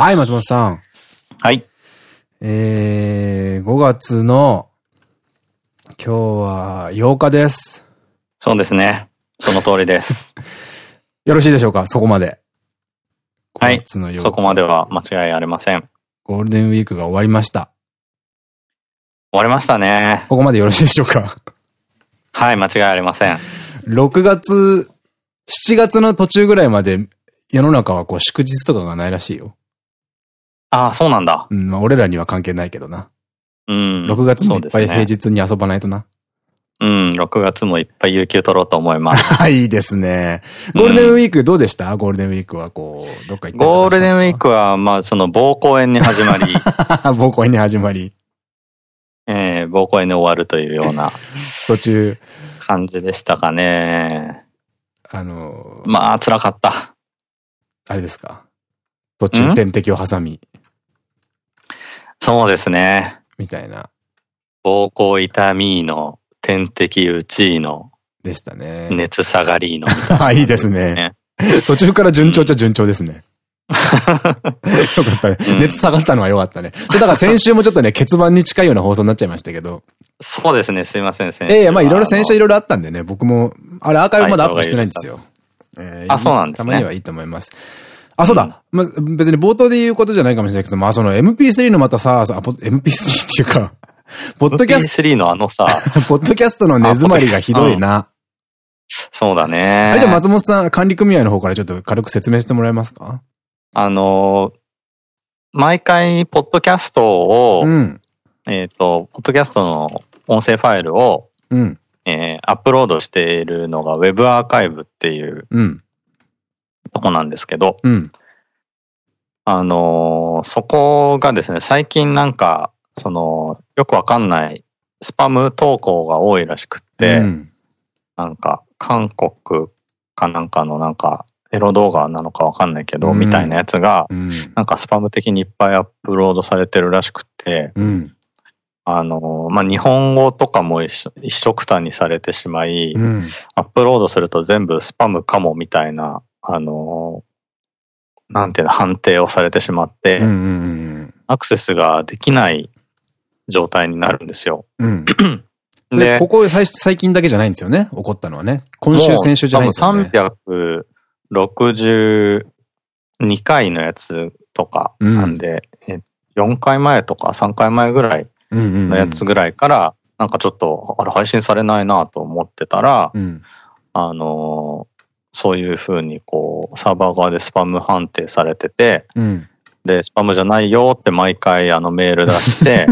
はい、松本さん。はい。えー、5月の、今日は8日です。そうですね。その通りです。よろしいでしょうか？そこまで。はい5月の8日そこまでは間違いありません。終ゴールデンウィークが終わりました。わりましたね。ここまでよろしいでしょうか？はい、間違いありません。?6 月、7月の途中ぐらいまで世の中はこう祝日とかがないらしいよ。ああ、そうなんだ。うん、まあ俺らには関係ないけどな。うん。6月もいっぱい平日に遊ばないとな。うん、6月もいっぱい有給取ろうと思います。はい、いいですね。ゴールデンウィークどうでした、ゴールデンウィークはこう、どっか行ったゴールデンウィークは、まあ、その、膀胱炎に始まり、膀胱炎に始まり、えー、膀胱炎で終わるというような 途中、感じでしたかね。あの、まあ、辛かった。あれですか？途中点滴を挟み、そうですね。みたいな、膀胱痛みの、点滴打ちの、でしたね。熱下がりの あ、いいですね。途中から順調っちゃ順調ですね。よかったね。うん熱下がったのはよかったね。だから先週もちょっとね、欠番に近いような放送になっちゃいましたけど。そうですね、すいません、先生。ええまあいろいろ先週いろいろあったんでね、僕も、あれアーカイブまだアップしてないんですよ。えーあそうなんですねたまにはいいと思います。あ、そうだ。まあ、別に冒頭で言うことじゃないかもしれないけど、まあその MP3 のまたさ、あポ MP3 っていうか、ポッドキャス MP3 のあのさ、ト、ポッドキャストの根詰まりがひどいな。そうだね。あれじゃあ松本さん、管理組合の方からちょっと軽く説明してもらえますか？あのー、毎回、ポッドキャストを、うん。えっと、ポッドキャストの音声ファイルを、うん。えーアップロードしているのが Web アーカイブっていううん。とこなんですけど、うん。あのーそこがですね、最近なんか、その、よくわかんないスパム投稿が多いらしくって、うんなんか、韓国かなんかのなんか、エロ動画なのかわかんないけど、うんみたいなやつが、うん。なんかスパム的にいっぱいアップロードされてるらしくて、うん。あの、まあ、日本語とかも一緒くたにされてしまい、うん。アップロードすると全部スパムかもみたいな、あの、なんていうの、判定をされてしまって、うん。うん。アクセスができない状態になるんですよ。うん。で、ここ最最近だけじゃないんですよね。起こったのはね。今週、先週じゃないんですよね。多分362回のやつとかなんで、え4回前とか3回前ぐらいののやつぐらいから、なんかちょっと、あれ配信されないなと思ってたら、うん。あのーそういう風にこう、サーバー側でスパム判定されてて、うん。で、スパムじゃないよって毎回あのメール出して、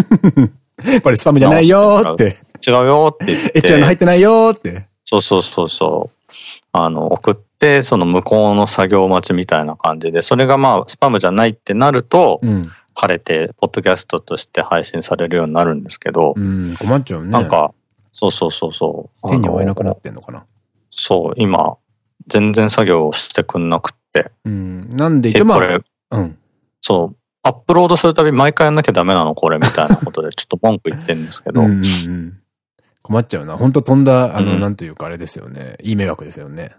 これスパムじゃないよーって。違うよって言っエッチなの入て、ってないよーって。そうそうそうそう、あの、送って、その向こうの作業待ちみたいな感じで、それがまあ、スパムじゃないってなると、うん。晴れて、ポッドキャストとして配信されるようになるんですけど、うん。困っちゃうね。なん、か、そうそうそうそう。手に負えなくなってんのかな。そう、今、全然作業をしてくんなくって。うん。なんで、一え、応まあ、これ、うん。そう、アップロードするたび毎回やんなきゃダメなの？これみたいなことで ちょっと文句言ってんですけど、うんうんうん。困っちゃうな。本当飛んだ、あの、うんなんというかあれですよね。いい迷惑ですよね。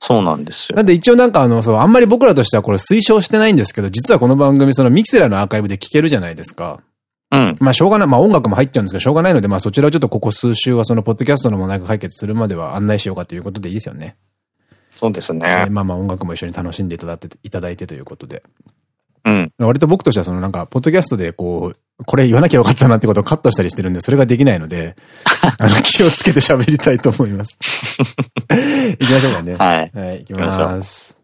そうなんですよな。んで一応なんかあの、そう、あんまり僕らとしてはこれ推奨してないんですけど、実はこの番組そのミキセラのアーカイブで聞けるじゃないですか。うん。まあしょうがない、まあ音楽も入っちゃうんですけど、しょうがないので、まあそちらをちょっとここ数週はそのポッドキャストの問題が解決するまでは案内しようかということでいいですよね。そうですえねー。まあまあ音楽も一緒に楽しんでいただいていただいてということで。うん。割と僕としてはそのなんか、ポッドキャストでこう、これ言わなきゃよかったなってことをカットしたりしてるんで、それができないので、あの、気をつけて喋りたいと思います。行きましょうかね。はい。はい、行きます。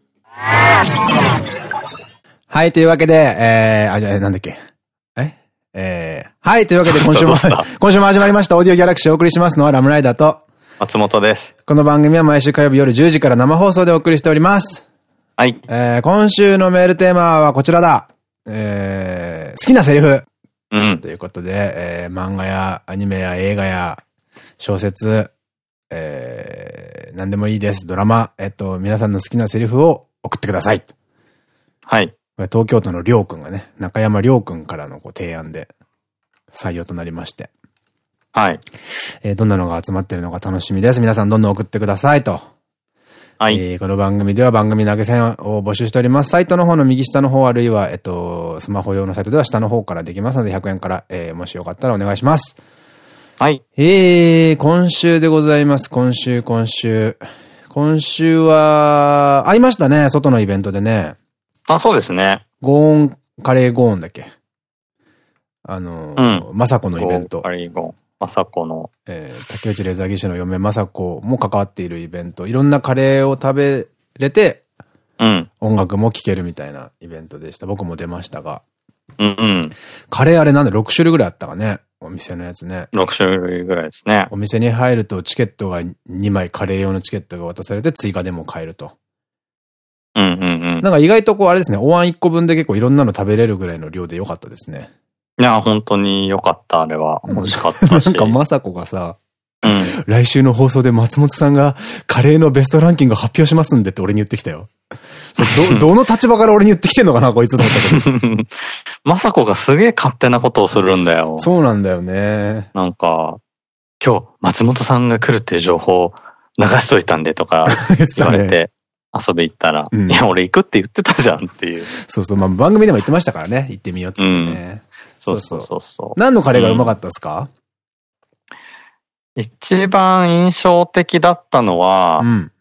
はい、というわけで、えー、あ、じゃあ、なんだっけ？え？えー、はい、というわけで今週も今週も始まりました。オーディオギャラクシーをお送りしますのはラムライダーと、松本です。この番組は毎週火曜日夜10時から生放送でお送りしております。はい。えー、今週のメールテーマはこちらだ。えー、好きなセリフ。うん。ということで、えー、漫画やアニメや映画や小説、えー、何でもいいです。ドラマ、えっと、皆さんの好きなセリフを送ってください。こはい。れ東京都のりょうくんがね、中山りょうくんからのこう提案で採用となりまして、はい。えー、どんなのが集まってるのか楽しみです。皆さんどんどん送ってくださいと。はい。えーこの番組では番組投げ銭を募集しております。サイトの方の右下の方あるいは、えっと、スマホ用のサイトでは下の方からできますので、100円から、えーもしよかったらお願いします。はい。えー、今週でございます。今週、今週。今週は、会いましたね、外のイベントでね。あ、そうですね。ゴーン、カレーゴーンだっけ？あのー、まさこのイベント。カリーゴン、まさこの。えー竹内レザー技師の嫁まさこも関わっているイベント。いろんなカレーを食べれて、うん。音楽も聴けるみたいなイベントでした。僕も出ましたが。うんうん。カレーあれなんで6種類ぐらいあったかねお店のやつね。6種類ぐらいですね。お店に入るとチケットが2枚、カレー用のチケットが渡されて追加でも買えると。うんうんうん。なんか意外とこうあれですね、お椀1個分で結構いろんなの食べれるぐらいの量で良かったですね。いや、本当に良かった、あれは。うん美味しかったし。なんかまさこがさ、うん。来週の放送で松本さんがカレーのベストランキング発表しますんでって俺に言ってきたよ。ど、どの立場から俺に言ってきてんのかな、こいつと思ったけど。まさこがすげえ勝手なことをするんだよ。そうなんだよね。なんか、今日松本さんが来るっていう情報を流しといたんでとか。言われて遊び行ったら、うんいや、俺行くって言ってたじゃんっていう。そうそう、まあ番組でも言ってましたからね。行ってみようっつってね。そうそうそうそう。何のカレーがうまかったですか？一番印象的だったのは、うん。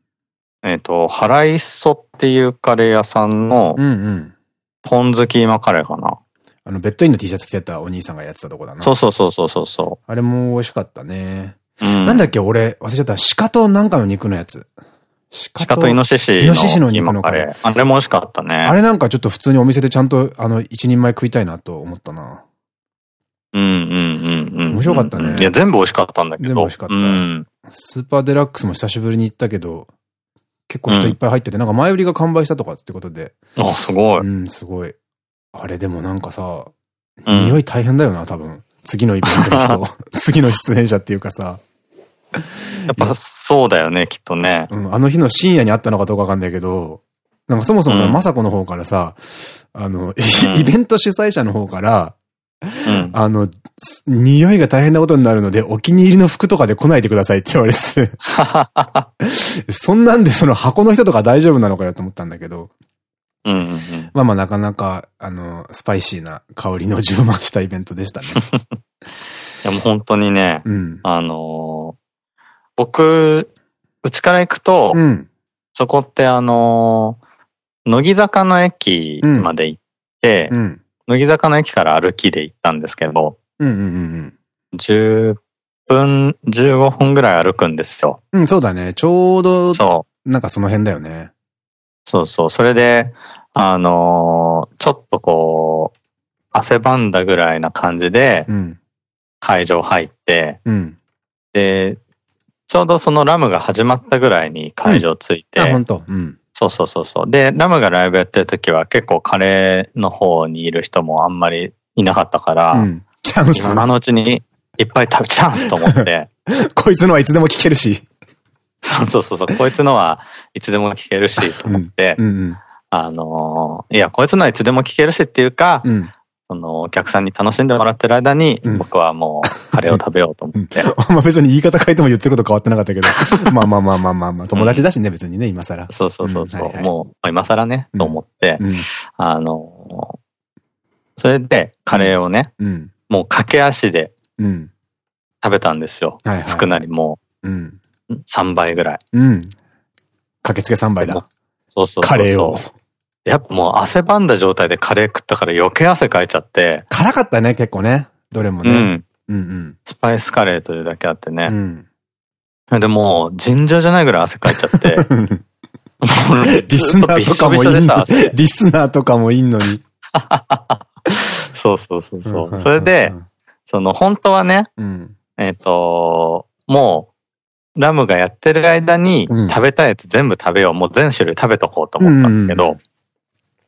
えっと、腹いっそっていうカレー屋さんのうんうん。ポン酢キーマカレーかな。あの、ベッドインの T シャツ着てたお兄さんがやってたとこだな。そうそうそうそうそうそあれも美味しかったね。う。うん、なんだっけ、俺、忘れちゃった。鹿となんかの肉のやつ。鹿鹿とイノシシイノシシの肉のカレー。あれも美味しかったね。あれなんかちょっと普通にお店でちゃんと、あの、一人前食いたいなと思ったな。うんうんうんうん。面白かったねいや、全部美味しかったんだけど。全部美味しかったうん。スーパーデラックスも久しぶりに行ったけど、結構人いっぱい入ってて、なんか前売りが完売したとかってことで。あ、すごい。うん、すごい。あれでもなんかさ、うん匂い大変だよな、多分。次のイベントの人。次の出演者っていうかさ、やっぱそうだよね、きっとね。うん、あの日の深夜にあったのかどうかわかんないけど、なんかそもそもさ、うんまさこの方からさ、あの、んイベント主催者の方から、うん。あの、す匂いが大変なことになるので、お気に入りの服とかで来ないでくださいって言われて、そんなんでその箱の人とか大丈夫なのかよと思ったんだけど。まあまあなかなか、あの、スパイシーな香りの充満したイベントでしたね。いやもう本当にね、うん。あのー僕、うちから行くと、うん。そこってあのー乃木坂の駅まで行って、うん。乃木坂の駅から歩きで行ったんですけど、うんうんうん10分、15分ぐらい歩くんですよ。うん。うん、そうだね。ちょうど、そう。なんかその辺だよね。そうそう。それで、あのーちょっとこう、汗ばんだぐらいな感じでうん。会場入って、うん。で、ちょうどそのラムが始まったぐらいに会場着いて、あ、本当うん。そうそうそうそう。で、ラムがライブやってる時は結構カレーの方にいる人もあんまりいなかったから、うん。チャンス。今のうちにいっぱい食べチャンスと思って、こいつのはいつでも聞けるし。そうそうそうそう、こいつのはいつでも聞けるしと思って。あのーいや、こいつのはいつでも聞けるしっていうか、うん。そのお客さんに楽しんでもらってる間に、うん僕はもうカレーを食べようと思って。まあ別に言い方変えても言ってること変わってなかったけど。まあまあまあまあまあまあ、友達だしね、別にね、今更。そうそうそうそう、もう今更ね、うんと思って、うん。あのーそれでカレーをね、うん。もう駆け足でうん。食べたんですよ。少なりもうん。う3倍ぐらい。うん。駆けつけ3倍だ。そうそう。カレーを。やっぱもう汗ばんだ状態でカレー食ったから余計汗かいちゃって、辛かったね、結構ね。どれもね。うん。うんスパイスカレーというだけあってうん。ね。うん。でもう尋常じゃないぐらい汗かいちゃって、リスナーとかもいんのずっとびっしょびしょでさ汗リスナーとかもいんのに。そうそうそうそんう。それで、、その本当はね、うん。えっ、と、もう、ラムがやってる間にうん食べたいやつ全部食べよう。もう全種類食べとこうと思ったんだけうんうんど、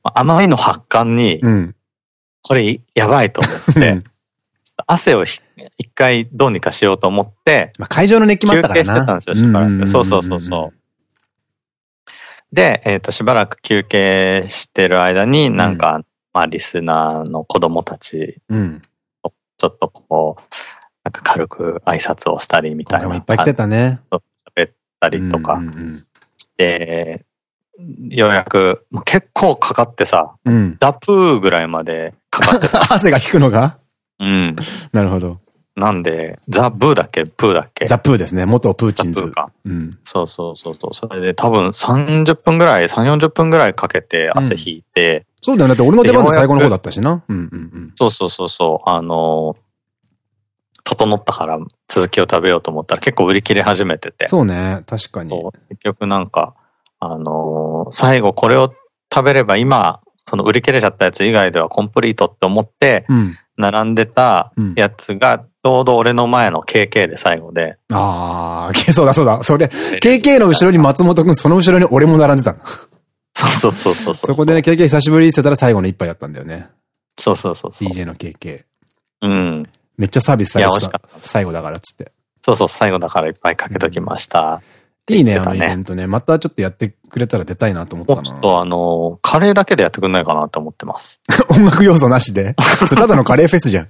あまりの発汗に、うん。これやばいと思って、汗をひ一回どうにかしようと思って、まあ会場の熱気もあったからな。休憩してたんですよしばらくんんんんそうそうそうそう。で、えっ、と、しばらく休憩してる間に、なんか、まあ、リスナーの子供たち、うん。ちょっとこう、なんか軽く挨拶をしたりみたいな。いっぱい来てたね。喋ったりとかうんうんうんして、ようやく、結構かかってさ、うん。ザプーぐらいまでかかってさ、汗が引くのが？うん。なるほど。なんで、ザ・ブーだっけ？プーだっけ？ザ・プーですね。元プーチンズザプー。か。うん。そうそうそうそう。それで多分30分ぐらい、3、40分ぐらいかけて汗引いて、そうだよね。だって俺の出番で最後の方だったしな。うんうんうん。そうそうそうそう、あのー整ったから続きを食べようと思ったら結構売り切れ始めてて。そうね。確かに。結局なんか、あのー最後これを食べれば今、その売り切れちゃったやつ以外ではコンプリートって思って、うん。並んでたうんやつが、ちょうど俺の前の KK で最後で。ああ、そうだそうだ。それ、KK の後ろに松本くん、その後ろに俺も並んでたの。そうそうそうそうそこでね、KK 久しぶりにしてたら最後の一杯だったんだよね。そうそうそうそう。DJ の KK。うん。めっちゃサービスされてたか。最後だからっつって。そうそう、最後だからいっぱいかけときました。いいね、あのイベントね。またちょっとやってくれたら出たいなと思ったな。もうちょっとあのーカレーだけでやってくんないかなって思ってます。音楽要素なしで。それただのカレーフェスじゃん。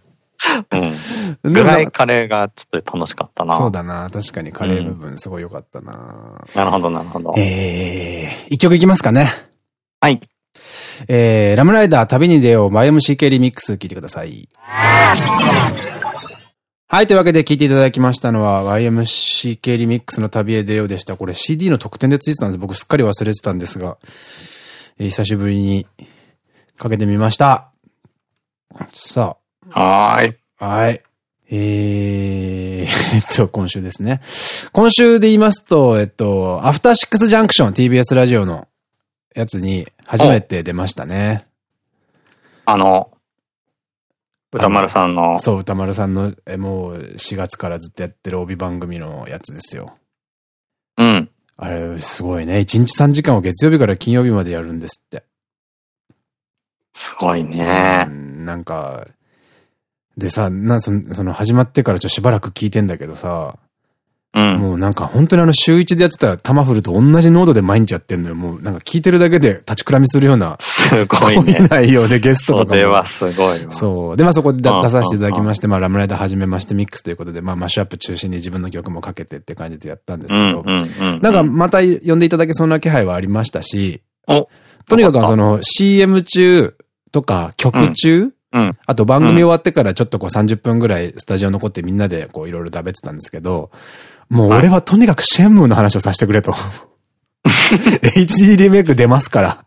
うん。ぐらいカレーがちょっと楽しかったな。そうだな。確かにカレー部分すごい良かったな。なるほど、なるほど。えー、一曲いきますかね。はい。えー、ラムライダー旅に出よう YMCK リミックス聞いてください。はい。というわけで聞いていただきましたのは YMCK リミックスの旅へ出ようでした。これ CD の特典でついてたんです。僕すっかり忘れてたんですが、えー久しぶりにかけてみました。さはーい。あ、はい。えー、えっと、今週ですね。今週で言いますと、えっと、アフターシックスジャンクション TBS ラジオのやつに初めて出ましたね。あの、歌丸さんの、そう、歌丸さんの、え、もう4月からずっとやってる帯番組のやつですよ。うん。あれ、すごいね。1日3時間を月曜日から金曜日までやるんですって。すごいねう。んなんか、でさ、なその、その始まってからちょっとしばらく聞いてんだけどさ、うん。もうなんか本当にあの週一でやってたタマフルと同じ濃度で毎日やってんのよ。もうなんか聞いてるだけで立ちくらみするような、すごいね。内容でゲストとかも。それはすごいわ。そう。で、まあそこでうん出させていただきまして、まあラムライダー始めましてミックスということで、まあマッシュアップ中心に自分の曲もかけてって感じでやったんですけど、うんうんうん。なんかまた呼んでいただけそうな気配はありましたし、おとにかくその CM 中とか曲中、うん。あと番組終わってからちょっとこう30分ぐらいスタジオ残ってみんなでこういろいろ食べてたんですけど、もう俺はとにかくシェンムーの話をさせてくれと。HD リメイク出ますから。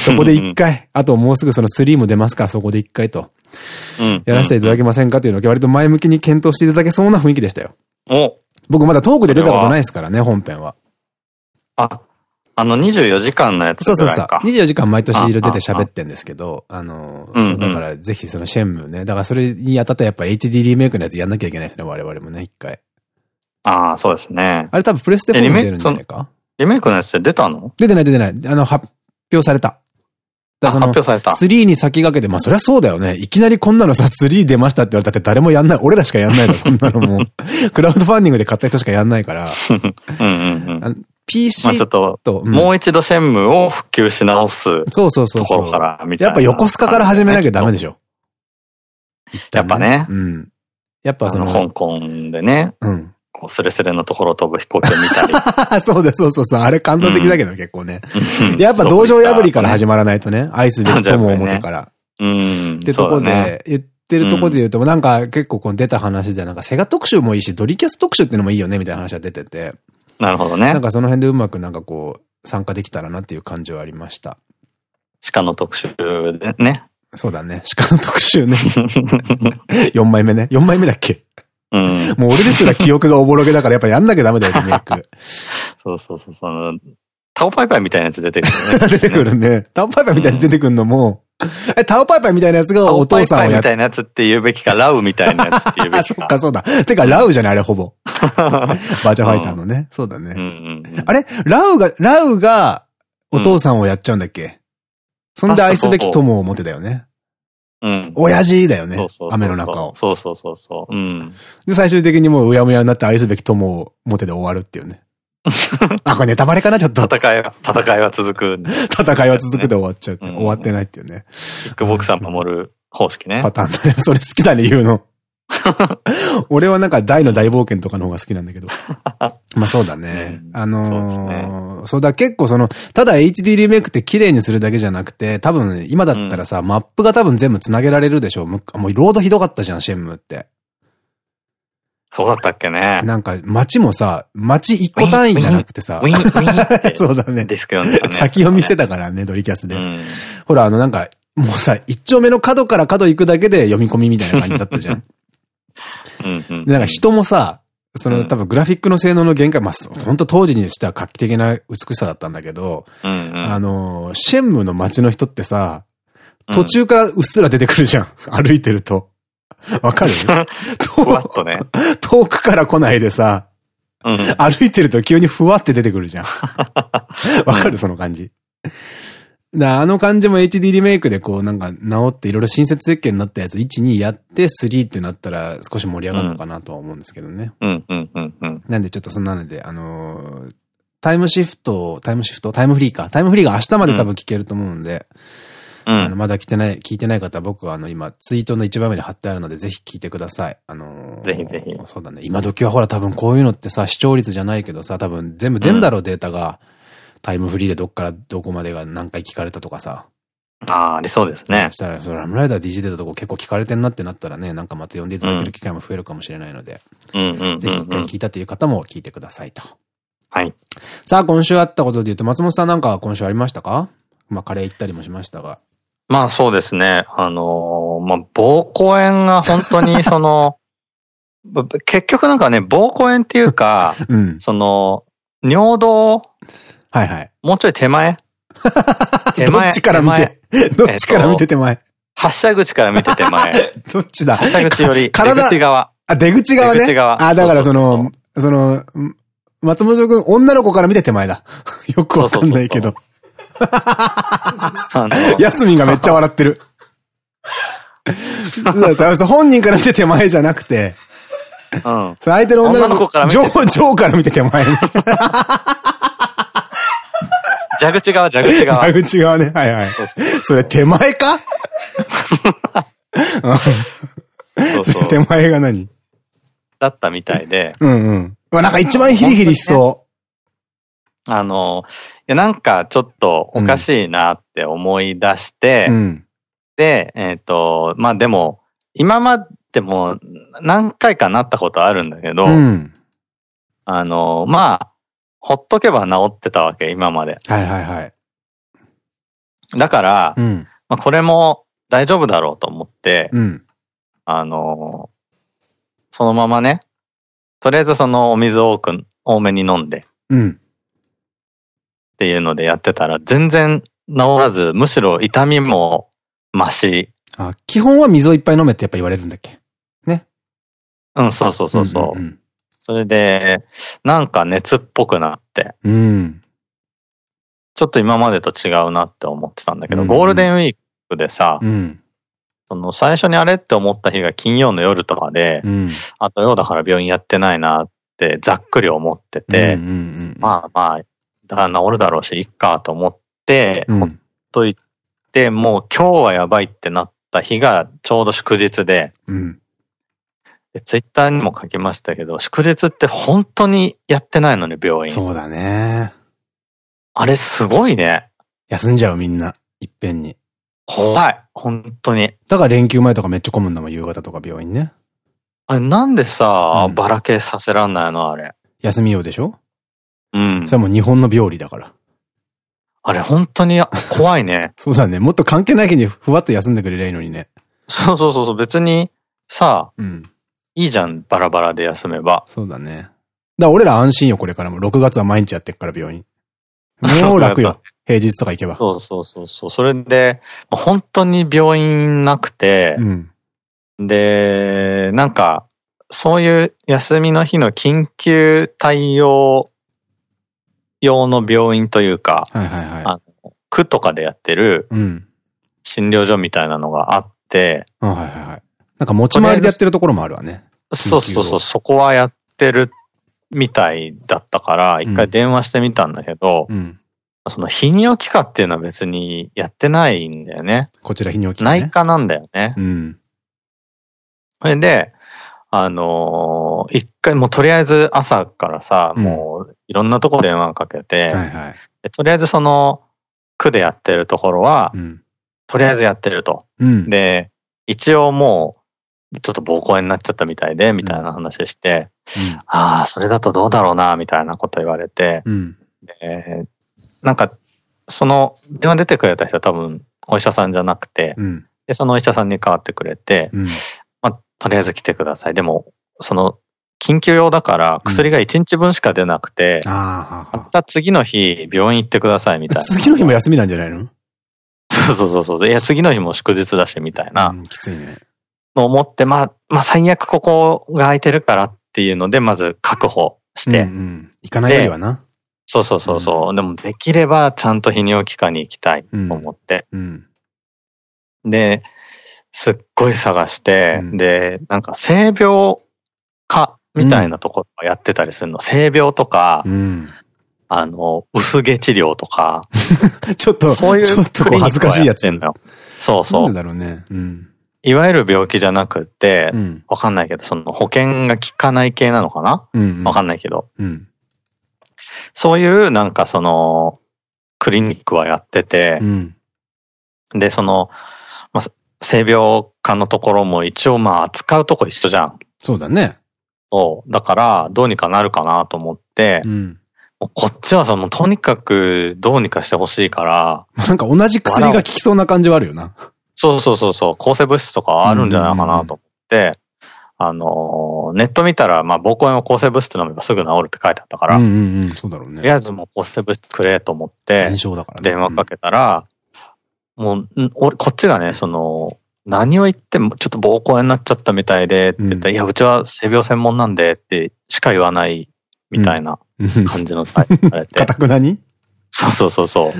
そこで一回、あともうすぐその3も出ますからそこで一回と。うん。やらせていただけませんかというのを割と前向きに検討していただけそうな雰囲気でしたよ。お僕まだトークで出たことないですからね、本編は。あ、あの24時間のやつそうそうそう。ぐらいか。24時間毎年出て喋ってんですけど、あの、だからぜひそのシェンムーね。だからそれにあたったらやっぱ HD リメイクのやつやんなきゃいけないですね、我々もね、一回。ああ、そうですね。あれ多分プレステ4えリメイクに出るんじゃないか？リメイクのやつって出たの？出てない出てない。あの、発表された。発表された。3に先駆けて、まあそりゃそうだよね。いきなりこんなのさ、3出ましたって言われたって誰もやんない。俺らしかやんないの、そんなのもう。クラウドファンディングで買った人しかやんないから。うんうんうん。PC まあちょっと、と、うんもう一度シェンムを復旧し直すそうそうそうそう。ところからみたいな。やっぱ横須賀から始めなきゃダメでしょ。やっぱねうん。やっぱあの、その、香港でね、うん。こうスレスレのところを飛ぶ飛行機を見た そうだ、そうそうそう。あれ感動的だけど、結構ね。り。やっぱ道場破りから始ままらないとね。愛すべき友を表から。る。うん。ってとこで、言ってるとこで言うと、なんか結構この出た話で、なんかセガ特集もいいし、ドリキャス特集っていうのもいいよね、みたいな話が出てて。なるほどねなん。かその辺でうまくなんかこう、参加できたらなっていう感じはありました。鹿の特集でね。そうだね。鹿の特集ね。4枚目ね。4枚目だっけ？うん。もう俺ですら記憶がおぼろげだからやっぱやんなきゃダメだよ、リメイク。そうそうそう。その、タオパイパイみたいなやつ出てくるね。出てくるね。タオパイパイみたいに出てくるのも、え、タオパイパイみたいなやつがお父さんをやっタオパイパイみたいなやつって言うべきか、ラウみたいなやつって言うべあ、きか。そっか、そうだ。てか、ラウじゃない、あれほぼ。バーチャファイターのね。そうだね。あれ？ラウが、ラウがお父さんをやっちゃうんだっけ、そんで愛すべき友を持てだよね。うん。親父だよねそうそう。雨の中を。そうそうそうそう。うん。で、最終的にもううやむやになって愛すべき友を持てで終わるっていうね。あ、これネタバレかなちょっと。戦いは、戦いは続く。戦いは続くで終わっちゃう終わってないっていうね。キックボクサー守る方式ねパ。ターンだね。それ好きだね、言うの。俺はなんか大の大冒険とかの方が好きなんだけど。まあそうだね。あのー、そうだ、結構その、ただ HD リメイクって綺麗にするだけじゃなくて、多分今だったらさ、うん、マップが多分全部繋げられるでしょ。もうロードひどかったじゃん、シェンムって。そうだったっけね。なんか街もさ、街一個単位じゃなくてさ。そうだね。ですけどね。先読みしてたからね、ドリキャスで。うん、ほら、あのなんか、もうさ、一丁目の角から角行くだけで読み込みみたいな感じだったじゃん。で、なんか人もさ、その、多分グラフィックの性能の限界、まあ、本当当時にしては画期的な美しさだったんだけど、あの、シェンムの街の人ってさ、途中からうっすら出てくるじゃん。歩いてると。わかる？ふわっとね。遠くから来ないでさ、うん、歩いてると急にふわって出てくるじゃん。わかる？その感じ。だあの感じも HD リメイクでこうなんか直っていろいろ新設設計になったやつ1、2やって3ってなったら少し盛り上がるのかなとは思うんですけどね。うんうんうんうん。なんでちょっとそんなので、あのー、タイムシフト、タイムシフト？タイムフリーか。タイムフリーが明日まで多分聞けると思うんで、うん、あの、まだ来てない、聞いてない方は僕はあの今ツイートの一番目に貼ってあるのでぜひ聞いてください。あのー、ぜひぜひ。そうだね。今時はほら多分こういうのってさ、視聴率じゃないけどさ、多分全部出んだろう、データが。タイムフリーでどっからどこまでが何回聞かれたとかさ。ああ、ありそうですね。そしたら、そラムライダー DJ 出たとこ結構聞かれてんなってなったらね、なんかまた呼んでいただける機会も増えるかもしれないので、ぜひ一回聞いたという方も聞いてくださいと。はい。さあ、今週あったことで言うと、松本さんなんか今週ありましたか？まあ、カレー行ったりもしましたが。まあ、そうですね。あのー、まあ、膀胱炎が本当にその、結局なんかね、膀胱炎っていうか、うん、その、尿道はいはい。もうちょい手前？手前。どっちから見て、どっちから見て手前？発射口から見て手前。どっちだ？発射口より、出口側。あ、出口側ね？出口側。あ、だからその、その、松本くん、女の子から見て手前だ。よくわかんないけど。ヤスミンがめっちゃ笑ってる。本人から見て手前じゃなくて、うん。相手の女の子から見て。ジョー、ジョーから見て手前。蛇口側、蛇口側。蛇口側ね。はいはい。それ手前か？そうそう。手前が何？だったみたいで。うんうん。まあなんか一番ヒリヒリしそう。あの、いやなんかちょっとおかしいなって思い出して、うん、で、えっ、ー、と、まあでも、今までも何回かなったことあるんだけど、うん、あの、まあ、ほっとけば治ってたわけ、今まで。はいはいはい。だから、うん、まあこれも大丈夫だろうと思って、うん、あの、そのままね、とりあえずそのお水を多く、多めに飲んで、うん、っていうのでやってたら、全然治らず、むしろ痛みも増し。あ、基本は水をいっぱい飲めってやっぱ言われるんだっけ？ね。うん、そうそうそうそう。それで、なんか熱っぽくなって。うん。ちょっと今までと違うなって思ってたんだけど、ゴールデンウィークでさ、うん、その最初にあれって思った日が金曜の夜とかで、うん、あとようだから病院やってないなってざっくり思ってて、まあまあ、だから治るだろうし、いっかと思って、ほっといて、もう今日はやばいってなった日がちょうど祝日で、うんツイッターにも書きましたけど、祝日って本当にやってないのね、病院。そうだね。あれすごいね。休んじゃうみんな、いっぺんに。怖い。本当に。だから連休前とかめっちゃ混むんだもん、夕方とか病院ね。あれなんでさ、うん、ばらけさせらんないのあれ。休みようでしょ？うん。それはもう日本の病理だから。あれ本当に怖いね。そうだね。もっと関係ない日にふわっと休んでくれりゃいいのにね。そうそうそうそう。別にさ、うん。いいじゃん、バラバラで休めば。そうだね。だから俺ら安心よ、これからも。6月は毎日やってっから、病院。もう楽よ。平日とか行けば。そうそうそうそう。それで、本当に病院なくて、うん、で、なんか、そういう休みの日の緊急対応用の病院というか、区とかでやってる診療所みたいなのがあって。なんか持ち回りでやってるところもあるわね。そうそうそう、そこはやってるみたいだったから、一回電話してみたんだけど、うん、その泌尿器科っていうのは別にやってないんだよね。こちら泌尿器科、ね、内科なんだよね。うん。それで、あのー、一回もうとりあえず朝からさ、うん、もういろんなとこ電話かけて、はいはい、とりあえずその区でやってるところは、うん、とりあえずやってると。うん、で、一応もう、ちょっと暴行になっちゃったみたいで、みたいな話して、ああ、それだとどうだろうな、みたいなこと言われて、で、なんか、その電話出てくれた人は多分お医者さんじゃなくて、で、そのお医者さんに代わってくれて、とりあえず来てください。でも、その、緊急用だから薬が1日分しか出なくて、うん、また次の日病院行ってくださいみたいな。次の日も休みなんじゃないの？そうそうそう。いや、次の日も祝日だしみたいな。うん、きついね。と思って、まあ、まあ最悪ここが空いてるからっていうので、まず確保して。うん、うん、行かないよりはな。そうそうそうそう。うん、でもできればちゃんと泌尿器科に行きたいと思って。うん、で、すっごい探して、うん、で、なんか性病科みたいなところやってたりするの。性病とか、うん、あの、薄毛治療とか。ちょっと、そういうちょっと恥ずかしいやつ。んだよ。そうそう。なんだろうね。うん。いわゆる病気じゃなくて、わ、かんないけど、その保険が効かない系なのかな？わ、うん、かんないけど、うん。そういうなんかその、クリニックはやってて、うん、で、その、まあ、性病科のところも一応まあ扱うとこ一緒じゃん。そうだね。そう。だから、どうにかなるかなと思って、うん、こっちはその、とにかくどうにかしてほしいから。なんか同じ薬が効きそうな感じはあるよな。そうそうそうそう。抗生物質とかあるんじゃないかなと思って、あの、ネット見たら、まあ、膀胱炎は抗生物質飲めばすぐ治るって書いてあったから、うんうんうん、そうだろうね。とりあえずもう抗生物質くれと思って、電話かけたら、もう、俺、こっちがね、その、何を言ってもちょっと膀胱炎になっちゃったみたいでって言ったら、うん、いや、うちは性病専門なんでってしか言わないみたいな感じのタイプされて。かたくなに？そうそうそうそう。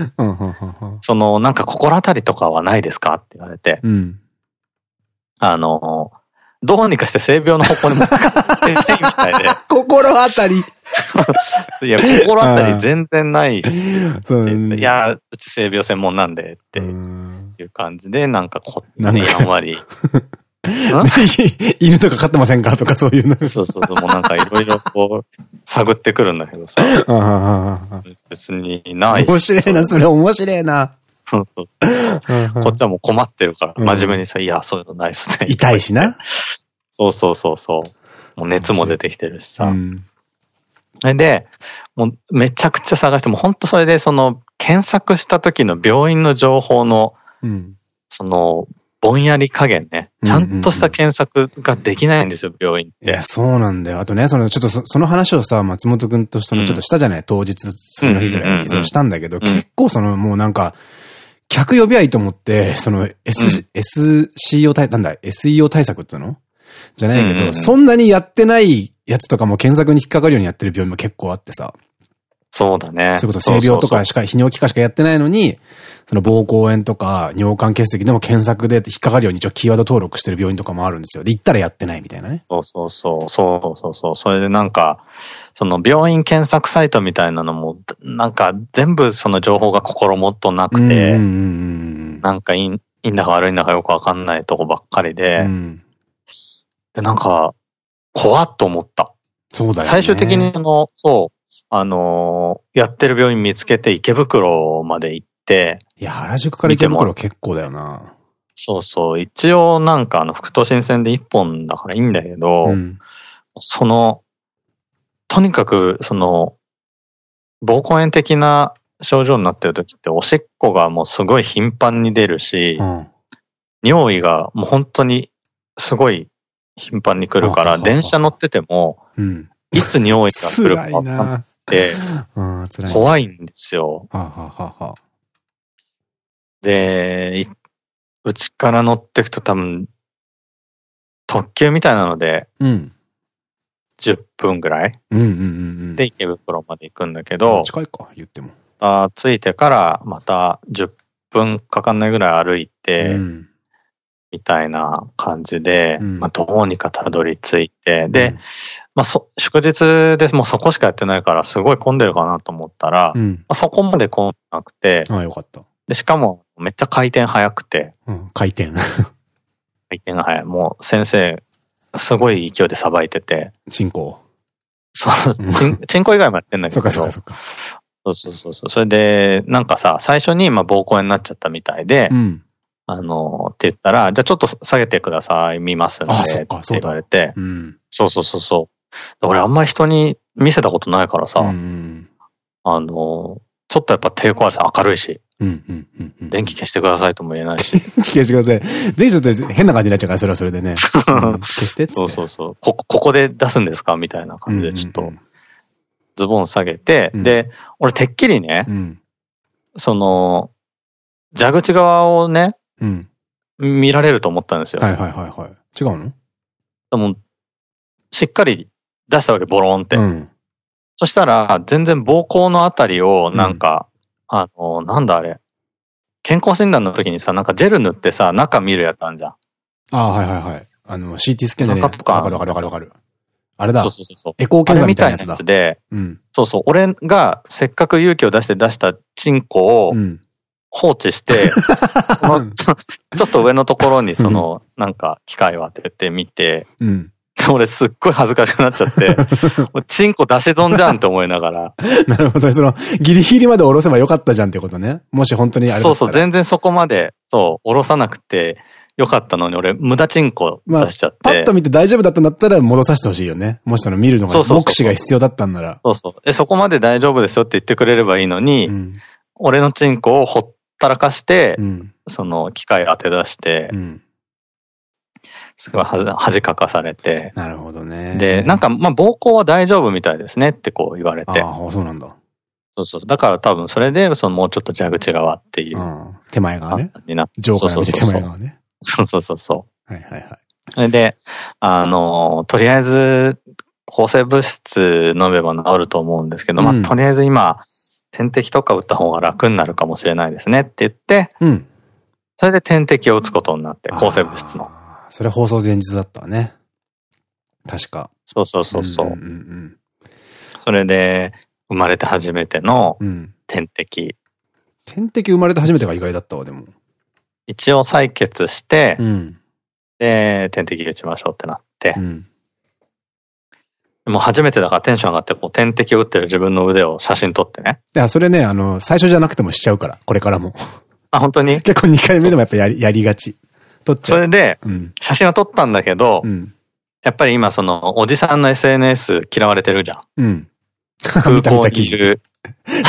その、なんか心当たりとかはないですか？って言われて。うん、あの、どうにかして性病の方向に持ってないみたいで。心当たり いや、心当たり全然ないし。いや、うち性病専門なんでっていう感じで、なんかこっちにあんまり。犬とか飼ってませんか？とかそういうの。そうそうそう、もうなんかいろいろこう、探ってくるんだけどさ。別にない面白いな、それ面白いな。そうそうそう。こっちはもう困ってるから、真面目にさ、いや、そういうのないっすね。痛いしな。そうそうそうそう。もう熱も出てきてるしさ。で、もうめちゃくちゃ探して、もう本当それでその検索した時の病院の情報の、うん、その、ぼんやり加減ね。ちゃんとした検索ができないんですよ、病院。いや、そうなんだよ。あとね、その、ちょっとそその話をさ、松本くんとその、ちょっとしたじゃない、うん、当日、次の日ぐらいにしたんだけど、結構その、もうなんか、客呼びゃいいと思って、その、S、うん、SCO 対、なんだ、SEO 対策っていうの？じゃないけど、そんなにやってないやつとかも検索に引っかかるようにやってる病院も結構あってさ。そうだね。それこそ性病とかしか、泌尿器科しかやってないのに、その膀胱炎とか尿管結石でも検索で引っかかるように一応キーワード登録してる病院とかもあるんですよ。で、行ったらやってないみたいなね。そうそうそう、そうそうそう。それでなんか、その病院検索サイトみたいなのも、なんか全部その情報が心もとなくて、なんかいいいいんだか悪いんだかよくわかんないとこばっかりで、うん、で、なんか、怖っと思った。そうだよね。最終的にあの、そう、あのー、やってる病院見つけて池袋まで行って。いや、原宿から池袋結構だよな。そうそう。一応なんかあの、副都心線で一本だからいいんだけど、うん、その、とにかく、その、膀胱炎的な症状になってる時っておしっこがもうすごい頻繁に出るし、うん、尿意がもう本当にすごい頻繁に来るから、電車乗ってても、いつ尿意が来るか分かって、怖いんですよ。で、うちから乗ってくと多分、特急みたいなので、10分ぐらい。で池袋まで行くんだけど、近いか、言っても。あ着いてからまた10分かかんないぐらい歩いて、うんみたいな感じで、うん、まあどうにかたどり着いて、で、うん、まあそ、祝日でもうそこしかやってないからすごい混んでるかなと思ったら、うん、まあそこまで混んなくて、ああ、よかった。で、しかもめっちゃ回転早くて、うん、回転。回転が早い。もう先生すごい勢いでさばいてて。チンコそう、チン、コ以外もやってんだけど。そっかそっかそっか。そうそうそうそう。それで、なんかさ、最初にまあ暴行になっちゃったみたいで、うん、あの、って言ったら、じゃあちょっと下げてください、見ますんで、って言われて、うん、そうそうそうそう。俺あんまり人に見せたことないからさ、うん、あの、ちょっとやっぱ抵抗あるし、明るいし。電気消してくださいとも言えないし。消してください。電気ちょっと変な感じになっちゃうから、それはそれでね。消してそうそうそう。こ、ここで出すんですかみたいな感じで、ちょっと、ズボン下げて、で、俺てっきりね、その、蛇口側をね、見られると思ったんですよ。はいはいはいはい。違うの？でも、しっかり出したわけ、ボロンって。そしたら、全然膀胱のあたりを、なんか、あの、なんだあれ。健康診断の時にさ、なんかジェル塗ってさ、中見るやつあんじゃん。ああ、はいはいはい。あの、CT スキャンでね。中とか。わかるわかるわかるわかる。あれだ。そうそうそう。エコー検査みたいなやつだ。つで、うん、そうそう。俺がせっかく勇気を出して出したチンコを放置して、その、ちょっと上のところにその、なんか機械を当ててみて、うん、俺すっごい恥ずかしくなっちゃって、チンコ出し損じゃんって思いながら。なるほど。その、ギリギリまで下ろせばよかったじゃんってことね。もし本当にあれそうそう、全然そこまで、そう、下ろさなくてよかったのに、俺、無駄チンコ出しちゃって。まあ、パッと見て大丈夫だったんだったら戻させてほしいよね。もしその見るのが目視が必要だったんなら。そうそう。え、そこまで大丈夫ですよって言ってくれればいいのに、うん、俺のチンコをほったらかして、うん、その機械当て出して、うんすごい恥かかされて。なるほどね。で、なんか、まあ、膀胱は大丈夫みたいですねってこう言われて。ああ、そうなんだ。そうそう。だから多分それで、そのもうちょっと蛇口側っていう。うん、手前側ね。になって。上から見て手前側ね。そうそうそうそう。はいはいはい。それで、あの、とりあえず、抗生物質飲めば治ると思うんですけど、うん、まあ、とりあえず今、点滴とか打った方が楽になるかもしれないですねって言って、うん、それで点滴を打つことになって、抗生物質の。それ放送前日だったわね。確か。そうそうそうそう。それで、生まれて初めての点滴。うん、点滴生まれて初めてが意外だったわ、でも。一応採血して、うん、で、点滴打ちましょうってなって、うん、もう初めてだからテンション上がって、こう点滴を打ってる自分の腕を写真撮ってね。いや、それね、あの、最初じゃなくてもしちゃうから、これからも。あ、本当に？結構2回目でもやっぱやり、やりがち。撮っちゃう。それで、写真は撮ったんだけど、うん、やっぱり今その、おじさんの SNS 嫌われてるじゃん。うん。空港にいる。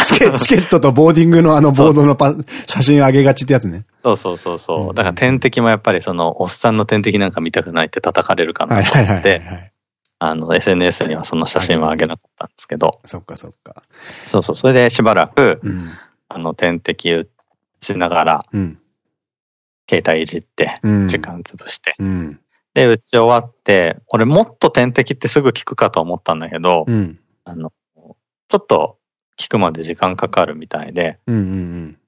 チケチケットとボーディングのあのボードのパ写真上げがちってやつね。そうそうそうそう。だから点滴もやっぱりその、おっさんの点滴なんか見たくないって叩かれるかなと思って、あの、SNS にはその写真は上げなかったんですけど。そっかそっか。そうそう。それでしばらく、うん、あの、点滴打ちながら、うん、携帯いじって、時間潰して。うん、で、打ち終わって、俺もっと点滴ってすぐ効くかと思ったんだけど、あの、ちょっと効くまで時間かかるみたいで、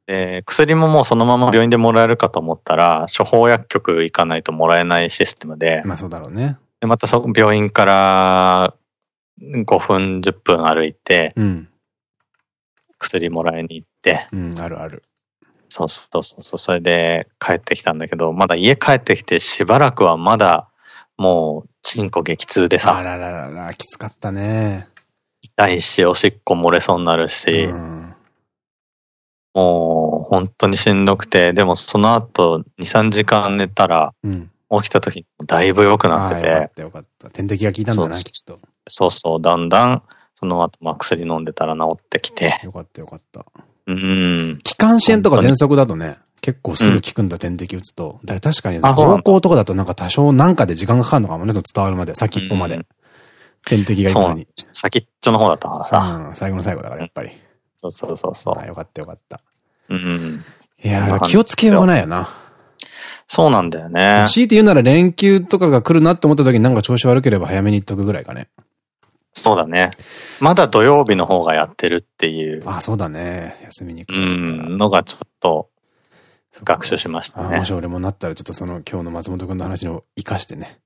で、薬ももうそのまま病院でもらえるかと思ったら、処方薬局行かないともらえないシステムで、まあそうだろうね。で、またそ病院から5分、10分歩いて、うん、薬もらいに行って、うん、あるある。そうそうそうそう、それで帰ってきたんだけど、まだ家帰ってきてしばらくはまだ、もう、チンコ激痛でさ。あらららら、きつかったね。痛いし、おしっこ漏れそうになるし、うん、もう本当にしんどくて、でもその後2、3時間寝たら、起きた時だいぶ良くなってて。よかったよかった。点滴が効いたんだな、きっと。そうそう、だんだん、その後、まあ薬飲んでたら治ってきて。よかったよかった。うん。気管支炎とか喘息だとね、結構すぐ効くんだ、点滴打つと。だ確かに、膀胱とかだとなんか多少なんかで時間がかかるのかもね、伝わるまで、先っぽまで。点滴がいくのに。先っちょの方だったからさ。うん、最後の最後だから、やっぱり。そうそうそうそう。あよかったよかった。うん。いや気をつけようがないよな。そうなんだよね。強いて言うなら連休とかが来るなって思った時になんか調子悪ければ早めに言っとくぐらいかね。そうだね。まだ土曜日の方がやってるっていう。あ、そうだね。休みに来る。うん、のがちょっと、学習しましたね。もし俺もなったらちょっとその今日の松本くんの話を活かしてね。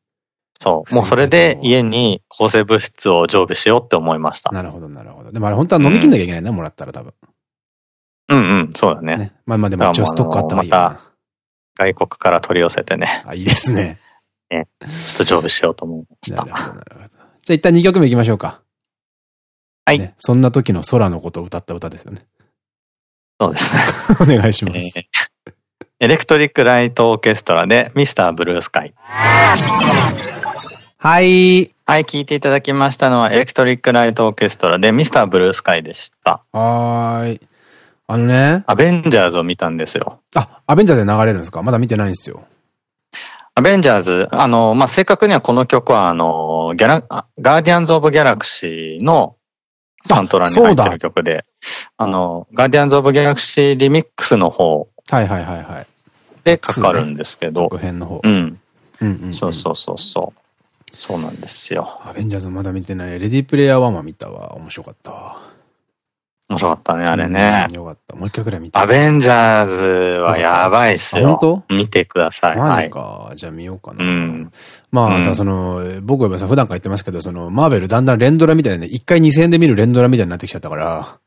そう。もうそれで家に抗生物質を常備しようって思いました。なるほど、なるほど。でもあれ本当は飲み切んなきゃいけないな、うん、もらったら多分。うんうん、そうだね。ねまあまあでも一応ストックあった方がいいまた、外国から取り寄せてね。あ、いいですね。ね、ちょっと常備しようと思いました。なるほど、なるほど。じゃあ一旦2曲目いきましょうか。はい、ね。そんな時の空のことを歌った歌ですよね。そうですね。お願いします。えー、エレクトリック・ライト・オーケストラでミスター・ブルースカイ。はい。はい、聞いていただきましたのはエレクトリック・ライト・オーケストラでミスター・ブルースカイでした。はーい。あのね。アベンジャーズを見たんですよ。あ、アベンジャーズで流れるんですか？まだ見てないんですよ。アベンジャーズ、あの、まあ、正確にはこの曲は、あの、ギャラ、ガーディアンズ・オブ・ギャラクシーのサントラに入ってる曲で、あの、ガーディアンズ・オブ・ギャラクシーリミックスの方。はいはいはいはい。でかかるんですけど。続編の方。うん。うんうん。そうそうそうそう。そうなんですよ。アベンジャーズまだ見てない。レディープレイヤー1は見たわ。面白かったわ。面白かったね、あれね。よかった。もう一回くらい見て。アベンジャーズはやばいっすよ。本当？見てください。マジか。じゃあ見ようかな。うん。まあ、その、僕はさ、普段から言ってますけど、その、マーベルだんだん連ドラみたいなね、一回2000円で見る連ドラみたいになってきちゃったから、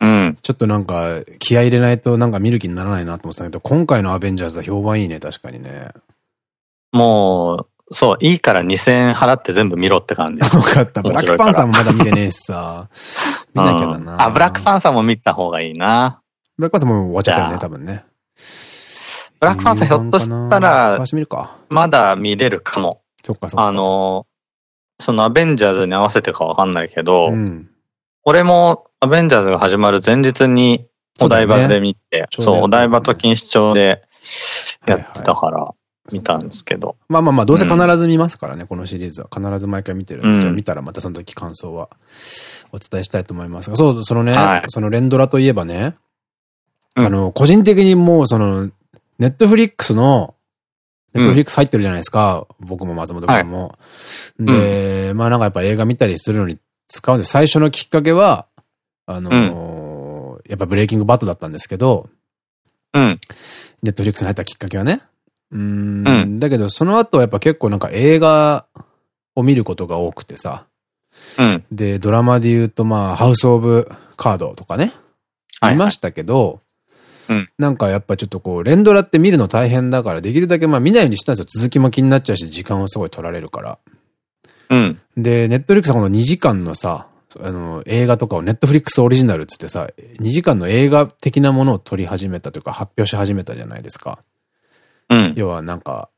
うん。ちょっとなんか、気合入れないとなんか見る気にならないなと思ってたけど、今回のアベンジャーズは評判いいね、確かにね。もう、そう、いいから2000円払って全部見ろって感じ。分かった。ブラックパンサーもまだ見てねえしさ。見なきゃだな、うん、あ、ブラックパンサーも見た方がいいな。ブラックパンサーも終わっちゃったよね、多分ね。ブラックパンサーひょっとしたら、まだ見れるかも。そっかそっか。あの、そのアベンジャーズに合わせてかわかんないけど、うん、俺もアベンジャーズが始まる前日にお台場で見て、そう、ねそう、お台場と錦糸町でやってたから、見たんですけど。まあまあまあ、どうせ必ず見ますからね、うん、このシリーズは。必ず毎回見てるんで、うん、じゃあ見たらまたその時感想はお伝えしたいと思いますが、そう、そのね、はい、その連ドラといえばね、あの、個人的にもうその、ネットフリックスの、ネットフリックス入ってるじゃないですか。僕も松本君も。はい、で、まあなんかやっぱ映画見たりするのに使うんで、最初のきっかけは、あのー、やっぱブレイキングバットだったんですけど、うん。ネットフリックスに入ったきっかけはね。うん。だけど、その後はやっぱ結構なんか映画を見ることが多くてさ。うん。で、ドラマで言うとまあ、ハウスオブカードとかね。見ましたけど、うん、なんかやっぱちょっとこう、連ドラって見るの大変だから、できるだけまあ見ないようにしたんですよ。続きも気になっちゃうし、時間をすごい取られるから。うん。で、ネットフリックスはこの2時間のさ、あの、映画とかをネットフリックスオリジナルっつってさ、2時間の映画的なものを撮り始めたというか発表し始めたじゃないですか。うん。要はなんか、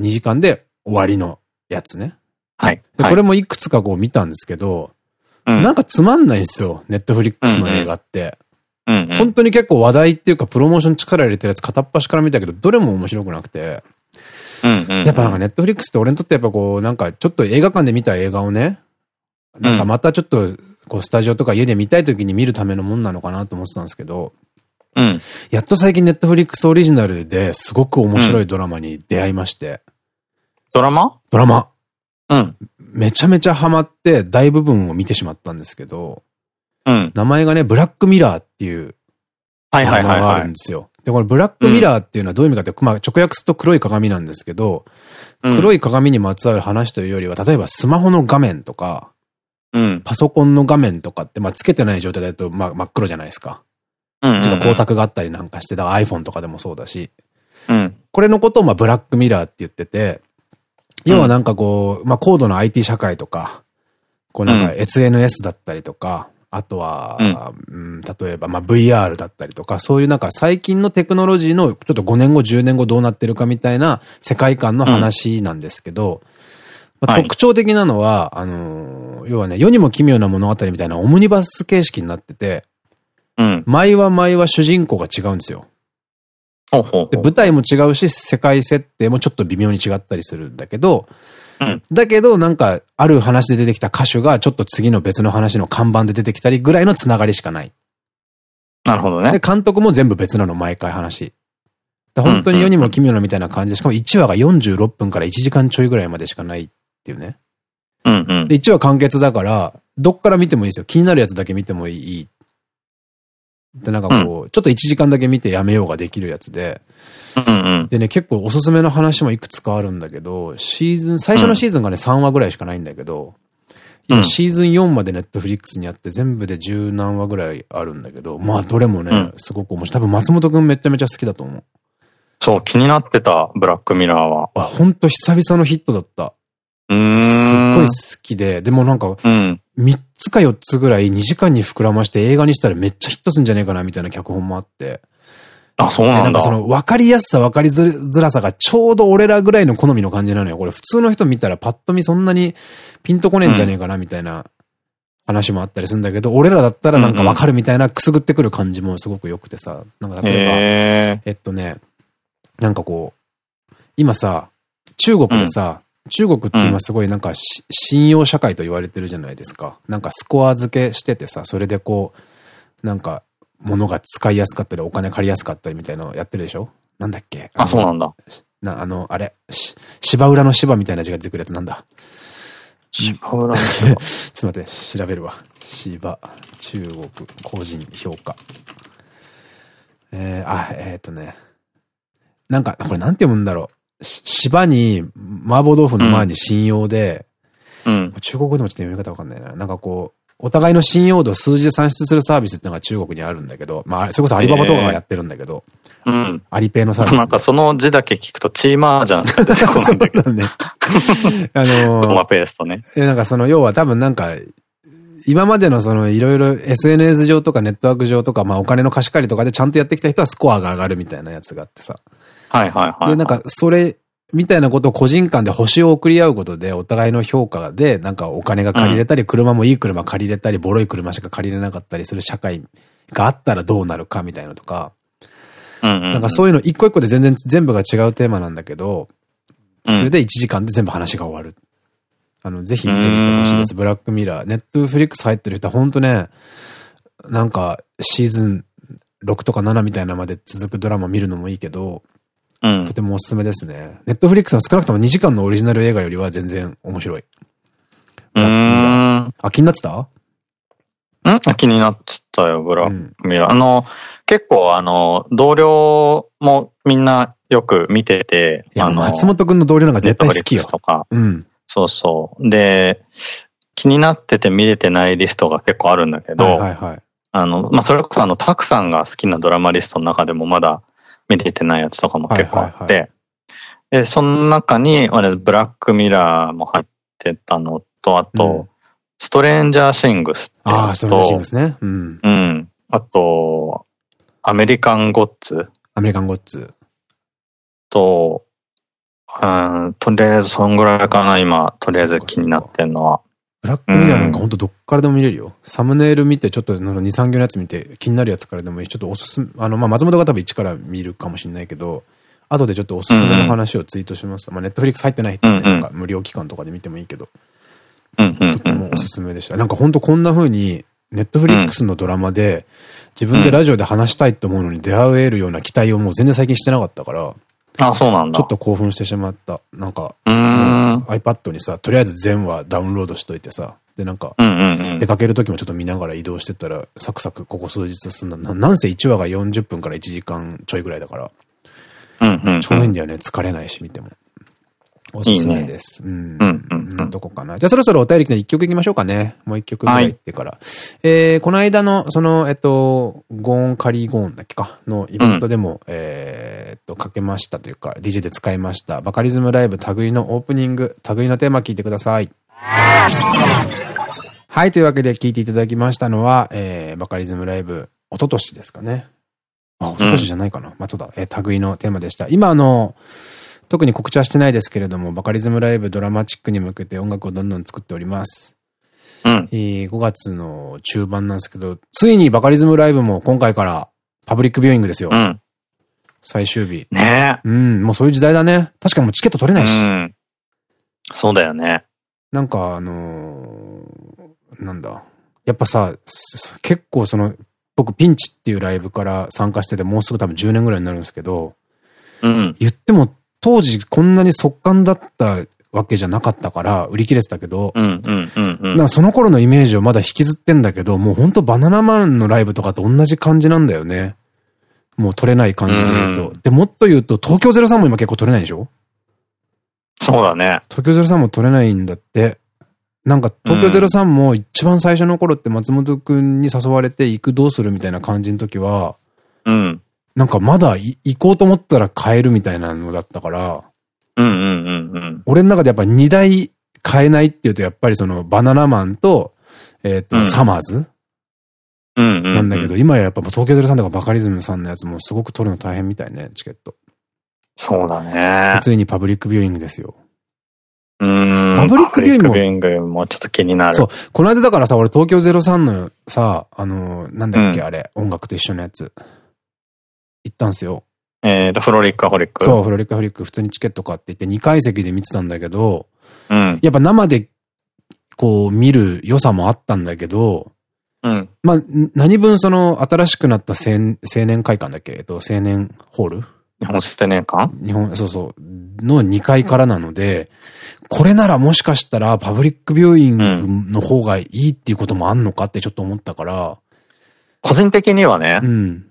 2時間で終わりのやつね。はい。で、これもいくつかこう見たんですけど、うん、なんかつまんないんですよ。ネットフリックスの映画って。うん本当に結構話題っていうかプロモーション力入れてるやつ片っ端から見たけど、どれも面白くなくて。やっぱなんかネットフリックスって俺にとってやっぱこう、なんかちょっと映画館で見た映画をね、なんかまたちょっと、こう、スタジオとか家で見たい時に見るためのもんなのかなと思ってたんですけど、うん。やっと最近ネットフリックスオリジナルですごく面白いドラマに出会いまして。ドラマ？ドラマ。うん。めちゃめちゃハマって大部分を見てしまったんですけど、うん。名前がね、ブラックミラーっていうはいはいはい。があるんですよ。で、これブラックミラーっていうのはどういう意味かって、まあ直訳すると黒い鏡なんですけど、黒い鏡にまつわる話というよりは、例えばスマホの画面とか、うん、パソコンの画面とかって、まあ、つけてない状態だと、まあ、真っ黒じゃないですか。ちょっと光沢があったりなんかして、だから iPhone とかでもそうだし。うん、これのことを、まあ、ブラックミラーって言ってて、要はなんかこう、まあ、高度な IT 社会とか、こうなんか SNS だったりとか、あとは、うん、例えば、まあ、VR だったりとか、そういうなんか最近のテクノロジーのちょっと5年後、10年後どうなってるかみたいな世界観の話なんですけど、まあ、特徴的なのは、はい、あのー、要はね、世にも奇妙な物語みたいなオムニバス形式になってて、うん。毎話毎話主人公が違うんですよ。舞台も違うし、世界設定もちょっと微妙に違ったりするんだけど、うん、だけど、なんか、ある話で出てきた歌手が、ちょっと次の別の話の看板で出てきたりぐらいのつながりしかない。なるほどね。で、監督も全部別なの、毎回話。本当に世にも奇妙なみたいな感じで、しかも1話が46分から1時間ちょいぐらいまでしかないっていうね。うんうん。で、1話完結だから、どっから見てもいいですよ。気になるやつだけ見てもいい。で、なんかこう、うん、ちょっと1時間だけ見てやめようができるやつで。でね、結構おすすめの話もいくつかあるんだけど、シーズン、最初のシーズンがね、3話ぐらいしかないんだけど、今シーズン4までネットフリックスにあって全部で十何話ぐらいあるんだけど、まあどれもね、すごく面白い。多分松本くんめちゃめちゃ好きだと思う。そう、気になってた、ブラックミラーは。あ、ほんと久々のヒットだった。うん。すっごい好きで、でもなんか、うん。3つか4つぐらい2時間に膨らまして映画にしたらめっちゃヒットするんじゃねえかなみたいな脚本もあって。あ、そうなんだ。なんかその分かりやすさ分かりづらさがちょうど俺らぐらいの好みの感じなのよ。これ普通の人見たらパッと見そんなにピンとこねえんじゃねえかなみたいな話もあったりするんだけど、俺らだったらなんか分かるみたいなくすぐってくる感じもすごく良くてさ。なんか例えば、えっとね、なんかこう、今さ、中国でさ、中国って今すごいなんか、信用社会と言われてるじゃないですか。なんかスコア付けしててさ、それでこう、なんか、物が使いやすかったり、お金借りやすかったりみたいなのやってるでしょ？なんだっけ？あ、そうなんだ。な、あの、あれ、し、芝浦の芝みたいな字が出てくるやつなんだ芝浦の芝。ちょっと待って、調べるわ。芝、中国、個人評価。えー、あ、えー、っとね。なんか、これなんて読むんだろう。芝に、麻婆豆腐の前に信用で、うん、中国語でもちょっと読み方わかんないな。なんかこう、お互いの信用度を数字で算出するサービスっていうのが中国にあるんだけど、まあ、それこそアリババとかがやってるんだけど、えー、うん。アリペイのサービス。なんかその字だけ聞くとチーマーじゃん 出てこないんだけど。ね。あのー、トマペーストね。なんかその、要は多分なんか、今までのそのいろいろ SNS 上とかネットワーク上とか、まあお金の貸し借りとかでちゃんとやってきた人はスコアが上がるみたいなやつがあってさ。はいはいはい。で、なんか、それ、みたいなことを個人間で星を送り合うことで、お互いの評価で、なんかお金が借りれたり、うん、車もいい車借りれたり、ボロい車しか借りれなかったりする社会があったらどうなるかみたいなとか、なんかそういうの一個一個で全然全部が違うテーマなんだけど、それで1時間で全部話が終わる。あの、ぜひ見てみてほしいです。ブラックミラー。ネットフリックス入ってる人は本当ね、なんかシーズン6とか7みたいなまで続くドラマ見るのもいいけど、うん、とてもおすすめですね。ネットフリックスの少なくとも2時間のオリジナル映画よりは全然面白い。うん。あ、気になってた？ん？気になってたよ、ブラックミラー。うん、あの、結構あの、同僚もみんなよく見てて、いや、松本くんの同僚なんか絶対好きよ。とか。うん。そうそう。で、気になってて見れてないリストが結構あるんだけど、はいはいはい。あの、まあ、それこそあの、たくさんが好きなドラマリストの中でもまだ見れてないやつとかも結構あって、で、その中に、あれ、ブラックミラーも入ってたのと、あと、うん、ストレンジャーシングスってああ、ストレンジャーシングスね。うん。うん。あと、アメリカンゴッツ。アメリカンゴッツ。と、うん、とりあえずそんぐらいかな、今、とりあえず気になってんのは。ブラックミラーなんかほんとどっからでも見れるよ。うん、サムネイル見て、ちょっと2、3行のやつ見て、気になるやつからでもいい。ちょっとおすすめ、あの、まあ、松本が多分一から見るかもしれないけど、後でちょっとおすすめの話をツイートします。うん、まあ、ネットフリックス入ってない人はね、なんか無料期間とかで見てもいいけど、とってもおすすめでした。なんかほんとこんな風に、ネットフリックスのドラマで、自分でラジオで話したいと思うのに出会えるような期待をもう全然最近してなかったから、あ、そうなんだ。ちょっと興奮してしまった。なんか、iPad にさ、とりあえず全話ダウンロードしといてさ、で、なんか、出かける時もちょっと見ながら移動してたら、サクサクここ数日進んだ。ななんせ1話が40分から1時間ちょいぐらいだから、ちょうどいいんだよね。疲れないし、見ても。おすすめです。いいね、うん。うんうんうん。どこかな。じゃあそろそろお便り来て一曲いきましょうかね。もう一曲ぐらい行ってから。はい、えー、この間の、その、えっと、ゴーンカリーゴーンだっけか？のイベントでも、うん、えっと、かけましたというか、DJ で使いました。バカリズムライブタグリのオープニング、タグリのテーマ聞いてください。はい、というわけで聞いていただきましたのは、えー、バカリズムライブ、一昨年ですかね。あ、一昨年じゃないかな。うん、まあ、そうだ、えー、タグリのテーマでした。今、あの、特に告知はしてないですけれども、バカリズムライブドラマチックに向けて音楽をどんどん作っております。うん。えー、5月の中盤なんですけど、ついにバカリズムライブも今回からパブリックビューイングですよ。うん。最終日。ねうん、もうそういう時代だね。確かにもうチケット取れないし。うん。そうだよね。なんかあのー、なんだ。やっぱさ、結構その、僕ピンチっていうライブから参加しててもうすぐ多分10年ぐらいになるんですけど、うん、言っても当時こんなに速乾だったわけじゃなかったから売り切れてたけど、その頃のイメージをまだ引きずってんだけど、もうほんとバナナマンのライブとかと同じ感じなんだよね。もう取れない感じで言うと。うん、で、もっと言うと東京03も今結構取れないでしょ？そうだね。東京03も取れないんだって。なんか東京03も一番最初の頃って松本くんに誘われて行くどうするみたいな感じの時は、うん。なんかまだ行こうと思ったら買えるみたいなのだったから、うんうんうんうん。俺の中でやっぱ2台買えないっていうと、やっぱりそのバナナマンと、えっ、と、うん、サマーズなんだけど、今ややっぱ東京03とかバカリズムさんのやつもすごく取るの大変みたいね、チケット。そうだね。ついにパブリックビューイングですよ。うん。パブリックビューイングも。ビューイングもちょっと気になる。そう。この間だからさ、俺東京03のさ、あの、なんだっけ、うん、あれ、音楽と一緒のやつ。行ったんすよ。えっと、フロリックホリック。そう、フロリックホリック普通にチケット買って行って2階席で見てたんだけど、うん。やっぱ生でこう見る良さもあったんだけど、うん。まあ、何分その新しくなった青年会館だっけ？えっと、青年ホール？日本青年館？日本、そうそう。の2階からなので、これならもしかしたらパブリックビューイングの方がいいっていうこともあんのかってちょっと思ったから。個人的にはね、うん、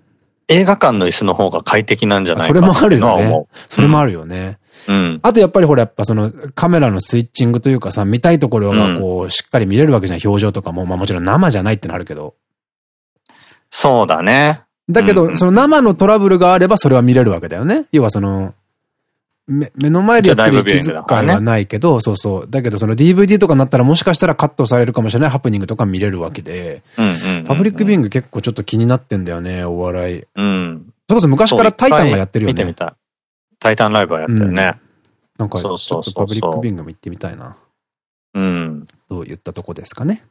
映画館の椅子の方が快適なんじゃないかなそれもあるよね。それもあるよね。うん。あとやっぱりほらやっぱそのカメラのスイッチングというかさ、見たいところがこう、しっかり見れるわけじゃない表情とかも、まあもちろん生じゃないってのあるけど。そうだね。だけど、その生のトラブルがあればそれは見れるわけだよね。要はその、目目の前でやってる気遣いはないけど、そうそう。だけどその DVD とかになったらもしかしたらカットされるかもしれないハプニングとか見れるわけで、パブリックビューイング結構ちょっと気になってんだよね、お笑い。うん。それこそ昔からタイタンがやってるよね。見てみたい。タイタンライブはやってるね。なんか、ちょっとパブリックビューイングも行ってみたいな。うん。と言ったとこですかね。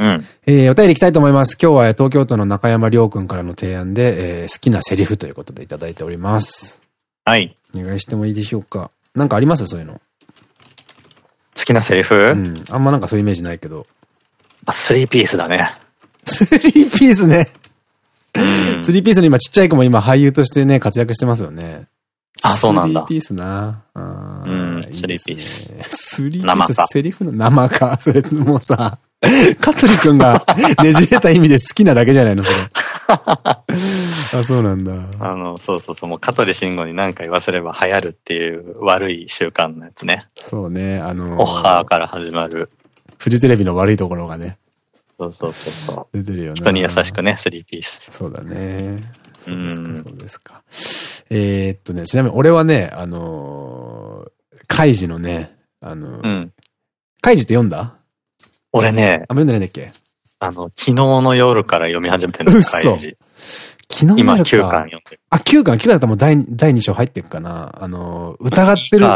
うん。えー、お便り行きたいと思います。今日は東京都の中山良君からの提案で、えー、好きなセリフということでいただいております。はい。お願いしてもいいでしょうか。なんかあります？そういうの。好きなセリフ？うん。あんまなんかそういうイメージないけど。あ、スリーピースだね。スリーピースね。スリーピースの今ちっちゃい子も今俳優としてね、活躍してますよね。あ、そうなんだ。スリーピースな。うん、スリーピース。スリーピース、セリフの生か？それもうさ、香取くんがねじれた意味で好きなだけじゃないのそれ。あ、そうなんだ。あの、そうそうそう、もう香取慎吾に何か言わせれば流行るっていう悪い習慣のやつね。そうね、あのー、オッハーから始まる。フジテレビの悪いところがね。そうそうそうそう。出てるよね。人に優しくね、スリーピース。そうだね。そうですか、そうですか。えー、っとね、ちなみに俺はね、あのー、カイジのね、あのー、うん。カイジって読んだ？俺ね。あ、読んでないんだっけ？あの、昨日の夜から読み始めてるんですカイジ。昨日今9巻読んでる。あ、9巻 ?9 巻だったらもう第第2章入っていくかな。あの、疑ってる、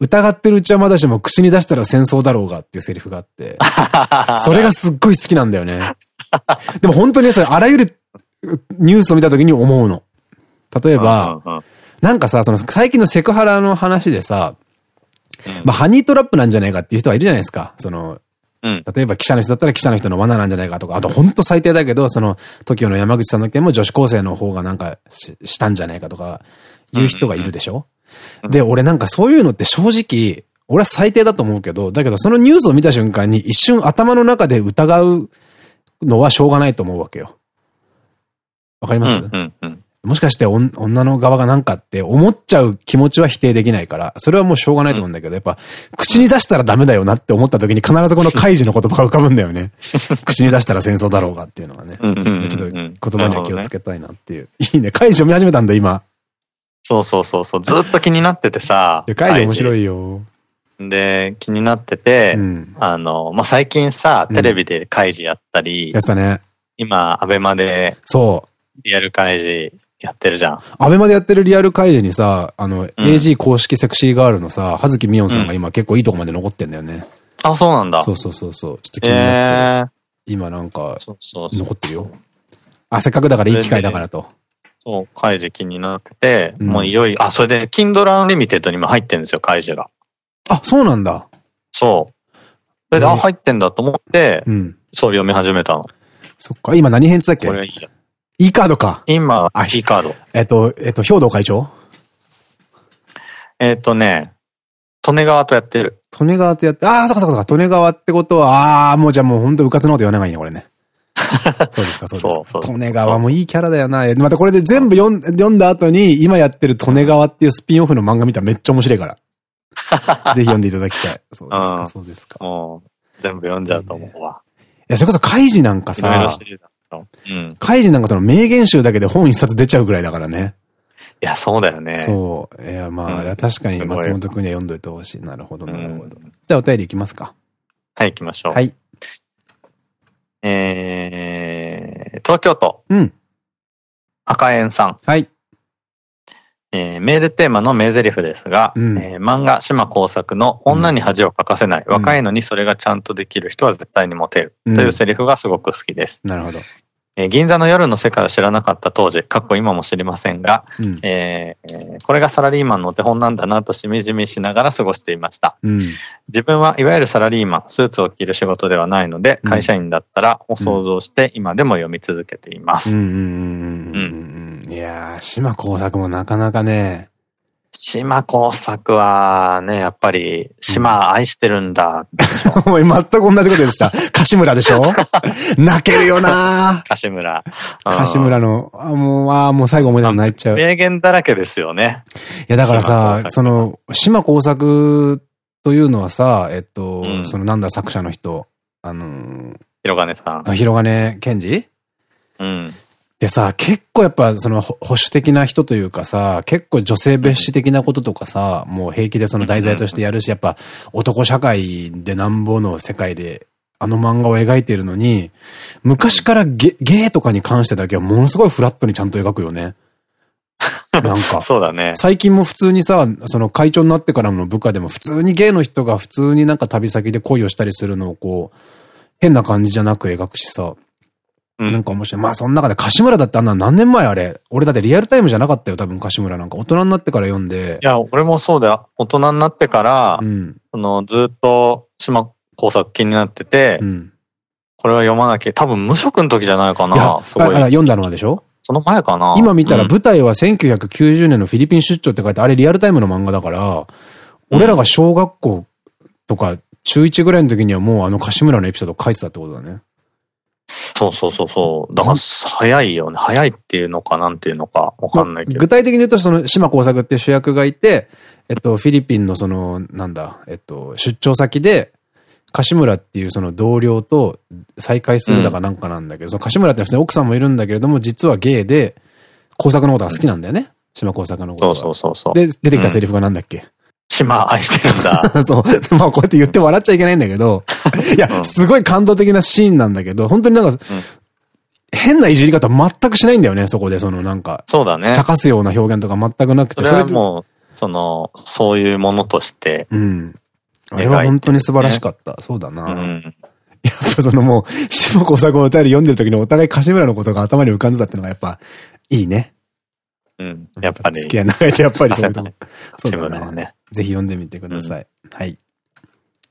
疑ってるうちはまだしも口に出したら戦争だろうがっていうセリフがあって。それがすっごい好きなんだよね。でも本当にそれあらゆるニュースを見た時に思うの。例えば、なんかさ、その最近のセクハラの話でさ、まあハニートラップなんじゃないかっていう人はいるじゃないですか。その、うん、例えば記者の人だったら記者の人の罠なんじゃないかとか、あと本当最低だけど、その TOKIO の山口さんの件も女子高生の方がなんかししたんじゃないかとか、いう人がいるでしょ？で、俺なんかそういうのって正直、俺は最低だと思うけど、だけどそのニュースを見た瞬間に一瞬頭の中で疑うのはしょうがないと思うわけよ。わかります？もしかして女の側がなんかって思っちゃう気持ちは否定できないから、それはもうしょうがないと思うんだけど、やっぱ、口に出したらダメだよなって思った時に必ずこの開示の言葉が浮かぶんだよね。口に出したら戦争だろうがっていうのがね。ちょっと言葉には気をつけたいなっていう。いいね。開示読み始めたんだ、今。そうそうそうそう。ずっと気になっててさ。いや、開示面白いよ。で、気になってて、あの、ま最近さ、テレビで開示やったり。やったね。今、アベマで。そう。リアル開示やってるじゃん。アベマでやってるリアルカイデにさ、あの、うん、AG 公式セクシーガールのさ、葉月美音さんが今結構いいとこまで残ってんだよね。うん、あ、そうなんだ。そうそうそうそう。ちょっと気になって。えー、今なんか、残ってるよ。あ、せっかくだからいい機会だからと。そう、カイジ気になってて、うん、もういよいよ、あ、それで、Kindle Unlimited にも入ってるんですよ、カイジが。あ、そうなんだ。そう。それで、あ、入ってんだと思って、うん、そう読み始めたの。そっか、今何編つだっけ？これいいや。E カードか。今、あ、E カード。えっと、えっと、兵道会長？えっとね、利根川とやってる。利根川とやって、ああ、そっかそっか、利根川ってことは、ああ、もうじゃあもう本当うかつのこと言わないね、これね。そうですか、そうですか。利根川もいいキャラだよな。またこれで全部読ん読んだ後に、今やってる利根川っていうスピンオフの漫画見たらめっちゃ面白いから。ぜひ読んでいただきたい。そうですか、そうですか。もう、全部読んじゃうと思うわ。いや、それこそカイジなんかさ、うん。カイジなんかその名言集だけで本一冊出ちゃうぐらいだからね。いや、そうだよね。そう。いや、まあ、あれは確かに松本くんには読んどいてほしい。なるほど、なるほど。じゃあお便りいきますか。はい、行きましょう。はい。えー、東京都。うん。赤円さん。はい。えー、メールテーマの名台詞ですが、うん、えー、漫画島工作の女に恥をかかせない、うん、若いのにそれがちゃんとできる人は絶対にモテる、というセリフがすごく好きです。なるほど。えー、銀座の夜の世界を知らなかった当時、過去今も知りませんが、うん、えー、これがサラリーマンのお手本なんだなとしみじみしながら過ごしていました。うん、自分はいわゆるサラリーマン、スーツを着る仕事ではないので、会社員だったらを想像して今でも読み続けています。いやー、島工作もなかなかね、島工作はね、やっぱり、島愛してるんだ。お前全く同じことでした。柏村でしょ？泣けるよな柏村。柏村の、あ、もう、あもう最後思い出泣いちゃう。名言だらけですよね。いや、だからさ、その、島工作というのはさ、えっと、うん、そのなんだ作者の人、あのー、広金さん。広金健二うん。でさ、結構やっぱその保守的な人というかさ、結構女性蔑視的なこととかさ、もう平気でその題材としてやるし、やっぱ男社会でなんぼの世界であの漫画を描いてるのに、昔からゲゲーとかに関してだけはものすごいフラットにちゃんと描くよね。なんか。そうだね。最近も普通にさ、その会長になってからの部下でも普通にゲイの人が普通になんか旅先で恋をしたりするのをこう、変な感じじゃなく描くしさ。なんか面白い。まあその中で柏村だってあんな何年前あれ？俺だってリアルタイムじゃなかったよ、多分柏村なんか。大人になってから読んで。いや、俺もそうだよ。大人になってから、うん、そのずっと島工作気になってて、うん、これは読まなきゃ、多分無職の時じゃないかな。すごい。読んだのはでしょ？その前かな今見たら舞台は1990年のフィリピン出張って書いて、あれリアルタイムの漫画だから、俺らが小学校とか中1ぐらいの時にはもうあの柏村のエピソード書いてたってことだね。そうそうそうそう。だから早いよね。早いっていうのかなんていうのかわかんないけど。具体的に言うと、その島耕作っていう主役がいて、えっと、フィリピンのその、なんだ、えっと、出張先で、柏村っていうその同僚と再会するだかなんかなんだけど、うん、その柏村って普通に奥さんもいるんだけれども、実はゲイで、工作のことが好きなんだよね。うん、島工作のことが。そうそうそうそう。で、出てきたセリフがなんだっけ、島愛してるんだ。そう。まあこうやって言って笑っちゃいけないんだけど、いや、すごい感動的なシーンなんだけど、本当になんか、変ないじり方全くしないんだよね、そこで、そのなんか。そうだね。茶化すような表現とか全くなくて。それはもう、その、そういうものとして。うん。あれは本当に素晴らしかった。そうだな。うん。やっぱそのもう、下小作を歌り読んでる時にお互い柏村のことが頭に浮かんでたっていうのがやっぱ、いいね。うん。やっぱり。付き合い長いとやっぱりそうだね。そうだね。ぜひ読んでみてください。はい。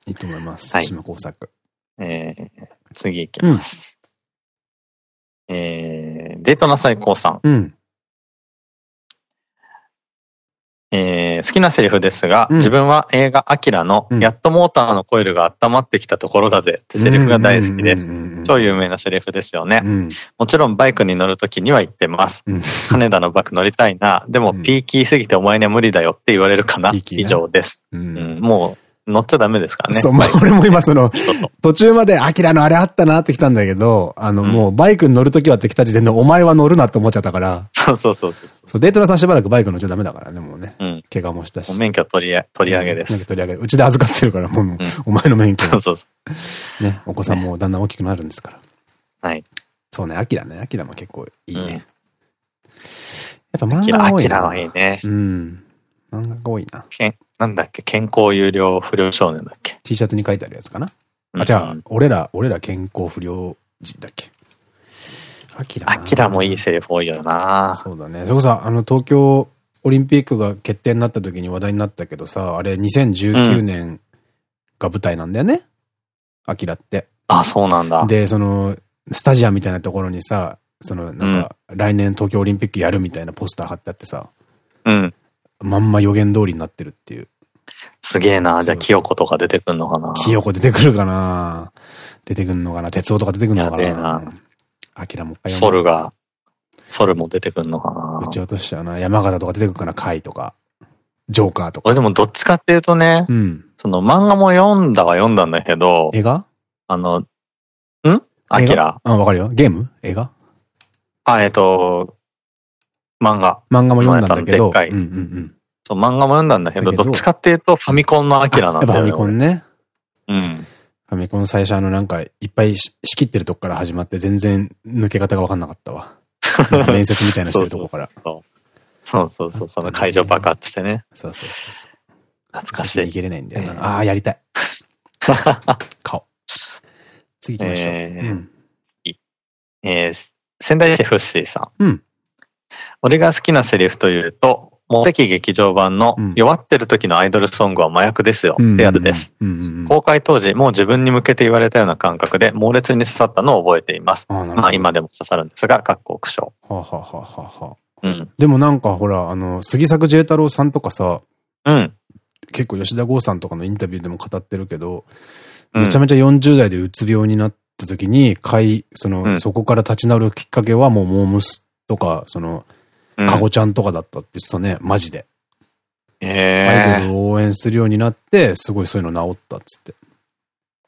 いいと思います。島工作。えー、次行きます。えー、デートな最高さん。うん。えー、好きなセリフですが、うん、自分は映画アキラの、やっとモーターのコイルが温まってきたところだぜってセリフが大好きです。超有名なセリフですよね。うん、もちろんバイクに乗るときには言ってます。うん、金田のバイク乗りたいな。でもピーキーすぎてお前には無理だよって言われるかな。以上です。もう乗っちゃダメですからね。そう、まあ、俺も今その、途中まで、アキラのあれあったなってきたんだけど、あの、もう、バイクに乗るときはってきた時点で、お前は乗るなって思っちゃったから。そうそうそうそう。そう、デートナさんしばらくバイク乗っちゃダメだからね、もうね。うん。怪我もしたし。免許取り、取り上げです。免許取り上げ。うちで預かってるから、もう、お前の免許。そうそうそう。ね、お子さんもだんだん大きくなるんですから。はい。そうね、アキラね、アキラも結構いいね。やっぱ漫画が多いな。アキラはいいね。うん。漫画が多いな。なんだっけ？健康有料不良少年だっけ ?T シャツに書いてあるやつかな、うん、あ、じゃあ、俺ら、俺ら健康不良人だっけ？アキラ。アキラもいいセリフ多いよなそうだね。それこそ、あの、東京オリンピックが決定になった時に話題になったけどさ、あれ2019年が舞台なんだよね？アキラって。あ、そうなんだ。で、その、スタジアムみたいなところにさ、その、なんか、来年東京オリンピックやるみたいなポスター貼ってあってさ、うん。まんま予言通りになってるっていう。すげえな。じゃあ、清子とか出てくんのかな清子出てくるかな出てくんのかな鉄夫とか出てくんのかなやべえな。アキラもソルが、ソルも出てくんのかなうち落としちゃうな。山形とか出てくるかなカイとか。ジョーカーとか。俺でもどっちかっていうとね、うん、その漫画も読んだは読んだんだけど、映画？あの、ん？アキラ。あ、わかるよ。ゲーム？映画？あ、えっ、と、漫画。漫画も読んだんだけど。でっかい。そう、漫画も読んだんだけど、どっちかっていうとファミコンのアキラなんだよね。ファミコンね。うん。ファミコン最初あのなんかいっぱい仕切ってるとこから始まって全然抜け方がわかんなかったわ。面接みたいなしてるとこから。そうそうそう、その会場爆発してね。そうそうそうそう。懐かしい。逃げれないんだよな。ああ、やりたい。顔。次行きましょう。えー、うん、えー、仙台市フッシーさん。うん。俺が好きなセリフというと、モテキ劇場版の弱ってる時のアイドルソングは麻薬ですよ。リアルです。公開当時、もう自分に向けて言われたような感覚で猛烈に刺さったのを覚えています。あまあ今でも刺さるんですが、各国苦笑。ははははは。うん。でもなんかほら、あの、杉作 J 太郎さんとかさ、うん。結構吉田剛さんとかのインタビューでも語ってるけど、めちゃめちゃ40代でうつ病になった時に、かい、その、うん、そこから立ち直るきっかけはもうモームスとか、その、かごちゃんとかだったって言ってたね、マジで。えアイドルを応援するようになって、すごいそういうの治ったっつって。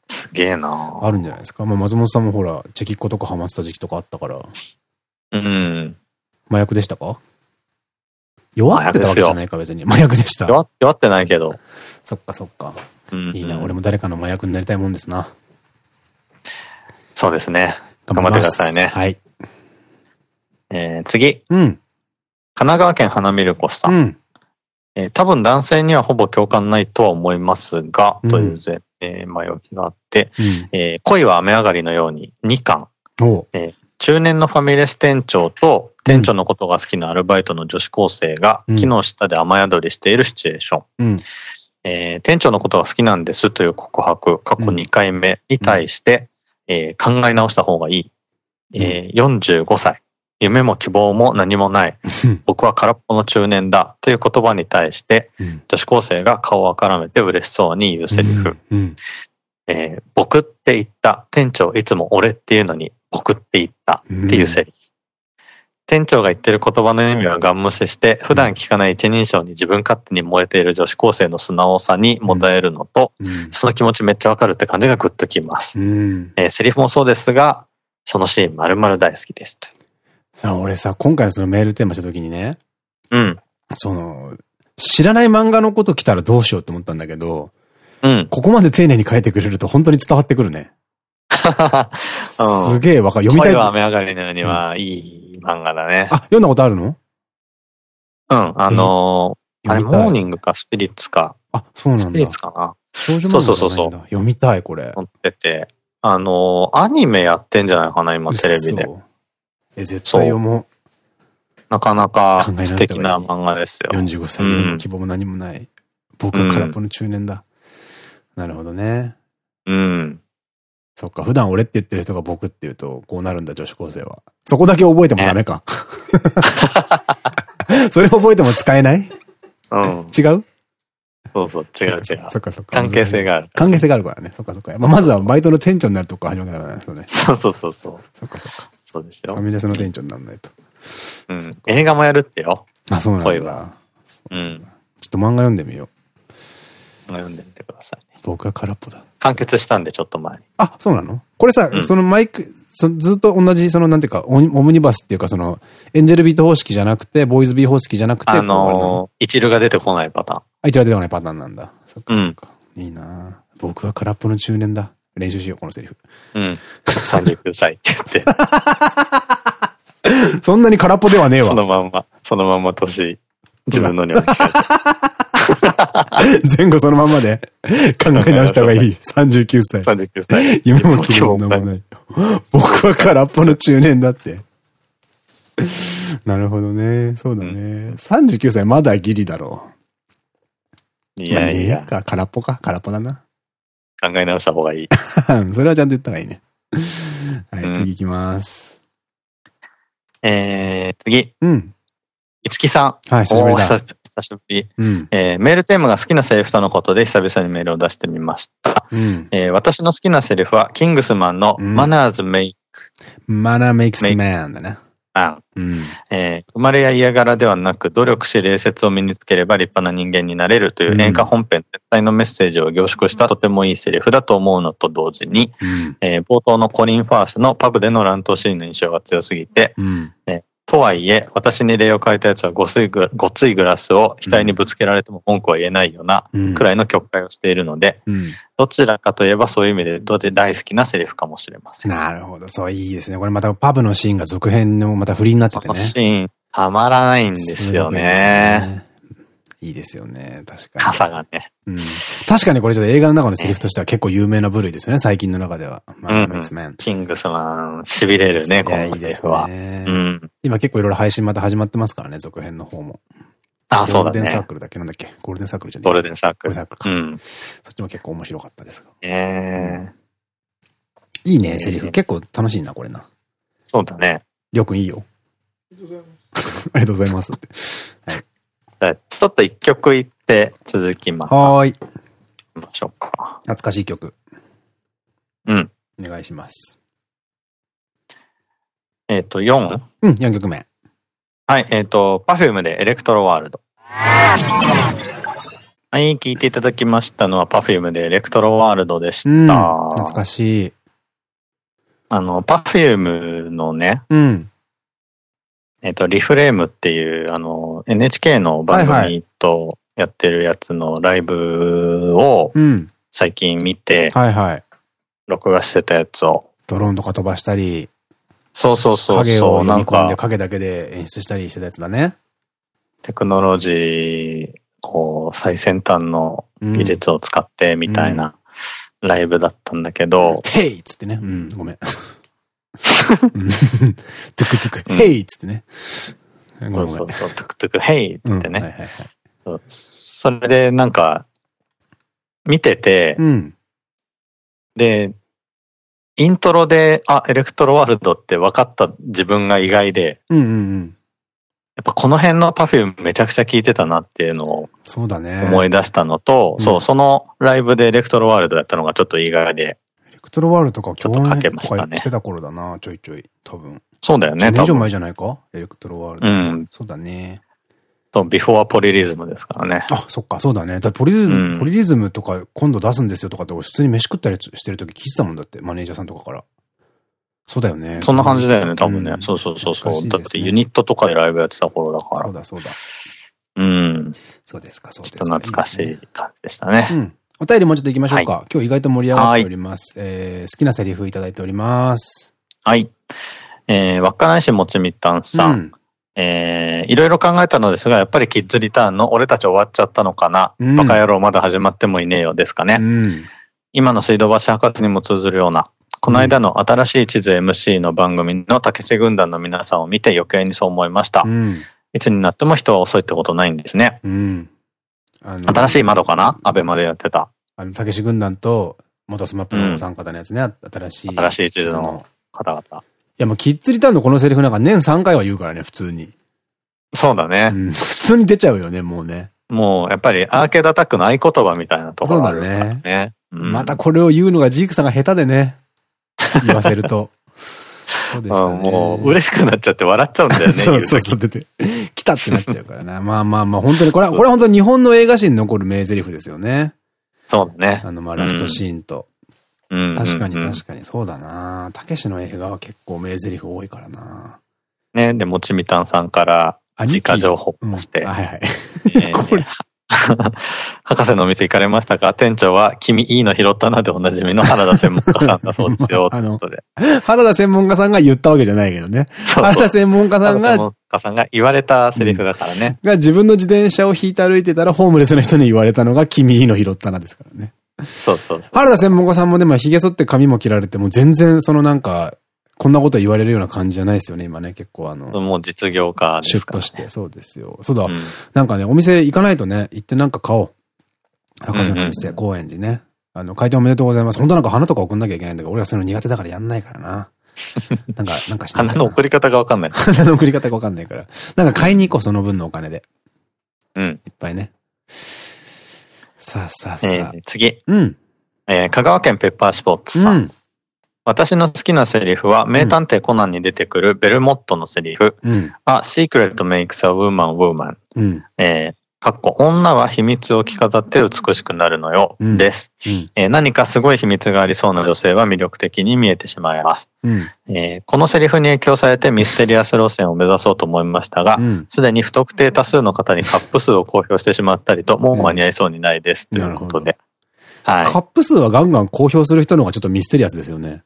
すげえなあるんじゃないですか。まあ、松本さんもほら、チェキッコとかハマってた時期とかあったから。うん。麻薬でしたか？弱ってたわけじゃないか、別に。麻薬でした。弱弱ってないけど。そっかそっか。いいな、俺も誰かの麻薬になりたいもんですな。そうですね。頑張ってくださいね。はい。えー、次。うん。神奈川県花見る子さん。うん。えー、多分男性にはほぼ共感ないとは思いますが、うん、という前提前置きがあって、うん、えー、恋は雨上がりのように2巻。えー、中年のファミレス店長と店長のことが好きなアルバイトの女子高生が木の下で雨宿りしているシチュエーション。うん、えー、店長のことが好きなんですという告白、過去2回目に対して、うん、えー、考え直した方がいい。えー、45歳。夢も希望も何もない。僕は空っぽの中年だ。という言葉に対して、女子高生が顔を赤らめて嬉しそうに言うセリフ。えー、僕って言った。店長いつも俺っていうのに僕って言ったっていうセリフ。店長が言ってる言葉の意味はガン無視して、普段聞かない一人称に自分勝手に燃えている女子高生の素直さにもだえるのと、その気持ちめっちゃわかるって感じがグッときます。えー、セリフもそうですが、そのシーン丸々大好きです。さあ、俺さ、今回そのメールテーマした時にね、うん。その、知らない漫画のこと来たらどうしようって思ったんだけど、うん。ここまで丁寧に書いてくれると本当に伝わってくるね。すげえわかる。読みたい。恋は雨上がりのようには、いい漫画だね。あ、読んだことあるの？うん、あのー、あれ、モーニングかスピリッツか。あ、そうなんだ。スピリッツかな。少女漫画そうそうそう。読みたい、これ。持ってて。あのー、アニメやってんじゃないかな、今、テレビで。え、絶対読もう。なかなか素敵な漫画ですよ。45歳でも希望も何もない。僕は空っぽの中年だ。なるほどね。うん。そっか、普段俺って言ってる人が僕って言うと、こうなるんだ、女子高生は。そこだけ覚えてもダメか。それ覚えても使えない？うん。違う？そうそう、違う違う。そっかそっか。関係性がある。関係性があるからね。そっかそっか。まあ、まずはバイトの店長になるとこ始まるからね。そうね。そうそうそうそう。そっかそっか。そうですよ。ファミレスの店長にならないと。うん。映画もやるってよ。あ、そうなんだ。うん。ちょっと漫画読んでみよう。漫画読んでみてください。僕は空っぽだ。完結したんで、ちょっと前に。あ、そうなの？これさ、うん、そのマイク、そずっと同じ、その、なんていうか、オムニバスっていうか、その、エンジェルビート方式じゃなくて、ボーイズビー方式じゃなくて、あのー、一ルが出てこないパターン。あ、一ルが出てこないパターンなんだ。そっかそっか。うん、いいな僕は空っぽの中年だ。練習しよう、このセリフ。うん。39歳って言って。そんなに空っぽではねえわ。そのまんま、そのまんま年、自分のに置き換えて。前後そのままで考え直した方がいい。39歳。39歳。夢も希望もない。僕は空っぽの中年だって。なるほどね。そうだね。うん、39歳まだギリだろう。いやいや。か、空っぽか。空っぽだな。考え直した方がいい。それはちゃんと言った方がいいね。はい、次行きます。えー、次。うん。いつきさん。はい、久しぶりだ。久しぶり。うん、えー、メールテーマが好きなセリフとのことで久々にメールを出してみました。うん、えー、私の好きなセリフは、キングスマンのマナーズメイク。マナーメイクスマンだね。ン。うん、えー、生まれや嫌がらではなく、努力し礼節を身につければ立派な人間になれるという演歌本編絶対のメッセージを凝縮したとてもいいセリフだと思うのと同時に、うん、えー、冒頭のコリン・ファースのパブでの乱闘シーンの印象が強すぎて、うん、えーとはいえ、私に礼を変えたやつはごついグごついグラスを額にぶつけられても文句は言えないようなくらいの曲解をしているので、うん、どちらかといえばそういう意味でどち大好きなセリフかもしれません。なるほど。そう、いいですね。これまたパブのシーンが続編のまた振りになっててね。シーン、たまらないんですよね。いいですよね。確かに。傘がね。うん。確かにこれちょっと映画の中のセリフとしては結構有名な部類ですよね、最近の中では。まあ、うん、キングスマン、痺れるね、このセリフは。ね、うん。今結構いろいろ配信また始まってますからね、続編の方も。あ、そうだね。ゴールデンサークルだっけ？なんだっけゴールデンサークルじゃねゴールデンサークル。ゴールデンサークルか。うん。そっちも結構面白かったですが。ええー。いいね、セリフ。結構楽しいな、これな。そうだね。りょうくんいいよ。ありがとうございます。はい。ちょっと一曲いって続きます。はい。ましょうか。懐かしい曲。うん。お願いします。えっと、4? うん、4曲目。はい、えっ、ー、と、 Perfume でエレクトロワールド。はい、聞いていただきましたのは Perfume でエレクトロワールドでした。うん、懐かしい。あの、 Perfume のね、うん。えっと、 Reframe っていう、あの、NHK の番組とやってるやつのライブを、最近見て、はいはい。録画してたやつを。ドローンとか飛ばしたり、そうそうそう。影を読み込んで影だけで演出したりしてたやつだね。テクノロジー、こう、最先端の技術を使ってみたいなライブだったんだけど。ヘイっつってね。うん、ごめん。トゥクトゥク、ヘイっつってね。そうそうそう、トゥクトゥク、ヘイっつってね。それでなんか、見てて、うん、で、イントロで、あ、エレクトロワールドって分かった自分が意外で、うんうんうん。やっぱこの辺の Perfume めちゃくちゃ聴いてたなっていうのを、そうだね。思い出したのと、そう、そのライブでエレクトロワールドやったのがちょっと意外で。エレクトロワールドとか共演とかしてた頃だな、ちょいちょい、多分。そうだよね。10年以上前じゃないか？エレクトロワールド。うん。そうだね。と、ビフォーポリリズムですからね。あ、そっか、そうだね。だポリリズム、うん、ポリリズムとか今度出すんですよとかって普通に飯食ったりしてる時聞いてたもんだって、マネージャーさんとかから。そうだよね。そんな感じだよね、多分ね。うん、そうそうそうそう、ね。だってユニットとかでライブやってた頃だから。そうだそうだ。うん。そうですか、そうですか。懐かしい感じでしたね。うん。お便りもうちょっと行きましょうか。はい、今日意外と盛り上がっております。はい、えー、好きなセリフいただいております。はい。えー、稚内市もちみたんさん。うんえー、いろいろ考えたのですが、やっぱりキッズリターンの俺たち終わっちゃったのかな。うん、バカ野郎まだ始まってもいねえよですかね。うん、今の水道橋博士にも通ずるような、この間の新しい地図 MC の番組のたけし軍団の皆さんを見て余計にそう思いました。うん、いつになっても人は遅いってことないんですね。うん、新しい窓かな？アベまでやってた。あの、たけし軍団と元 SMAP のお三方のやつね、新しい。新しい地図の方々。いやもうキッズリターンのこのセリフなんか年3回は言うからね、普通に。そうだね。うん、普通に出ちゃうよね、もうね。もう、やっぱりアーケードアタックの合言葉みたいなところあるからね。そうだね。うん、またこれを言うのがジークさんが下手でね。言わせると。そうでしたね。もう、嬉しくなっちゃって笑っちゃうんだよね。そうそうそう、出て、来たってなっちゃうからな。まあまあまあ、本当に、これは、これは本当に日本の映画史に残る名台詞ですよね。そうだね。あの、まあ、ラストシーンと。確かに確かに、そうだなたけしの映画は結構名台詞多いからなね、で、もちみたんさんから、追加情報をして。はいはい。これ、博士のお店行かれましたか？店長は、君いいの拾ったなでおなじみの原田専門家さんだそうですよ。あの、原田専門家さんが言ったわけじゃないけどね。原田専門家さんが、専門家さんが言われたセリフだからね。が自分の自転車を引いて歩いてたら、ホームレスの人に言われたのが、君いいの拾ったなですからね。そうそう原田専門家さんもでも髭剃って髪も切られて、もう全然そのなんか、こんなこと言われるような感じじゃないですよね、今ね、結構あの。もう実業家ですか、ね、シュッとして、そうですよ。そうだ、うん、なんかね、お店行かないとね、行ってなんか買おう。博士のお店、高円寺ね。あの、開店おめでとうございます。本当なんか花とか送んなきゃいけないんだけど、俺はそういうの苦手だからやんないからな。なんか、なんかしない。花の送り方がわかんない。花の送り方がわかんないから。なんか買いに行こう、その分のお金で。うん。いっぱいね。さあさあさあ。えー、次。うん。えー、香川県ペッパースポーツさん。うん私の好きなセリフは、名探偵コナンに出てくるベルモットのセリフ。うん、A secret makes a woman woman。うん、えーかっこ、女は秘密を着飾って美しくなるのよ、うん、です、うんえー、何かすごい秘密がありそうな女性は魅力的に見えてしまいます。うんえー、このセリフに影響されてミステリアス路線を目指そうと思いましたが、すで、に不特定多数の方にカップ数を公表してしまったりと、もう間に合いそうにないです。ということで。はい。カップ数はガンガン公表する人の方がちょっとミステリアスですよね。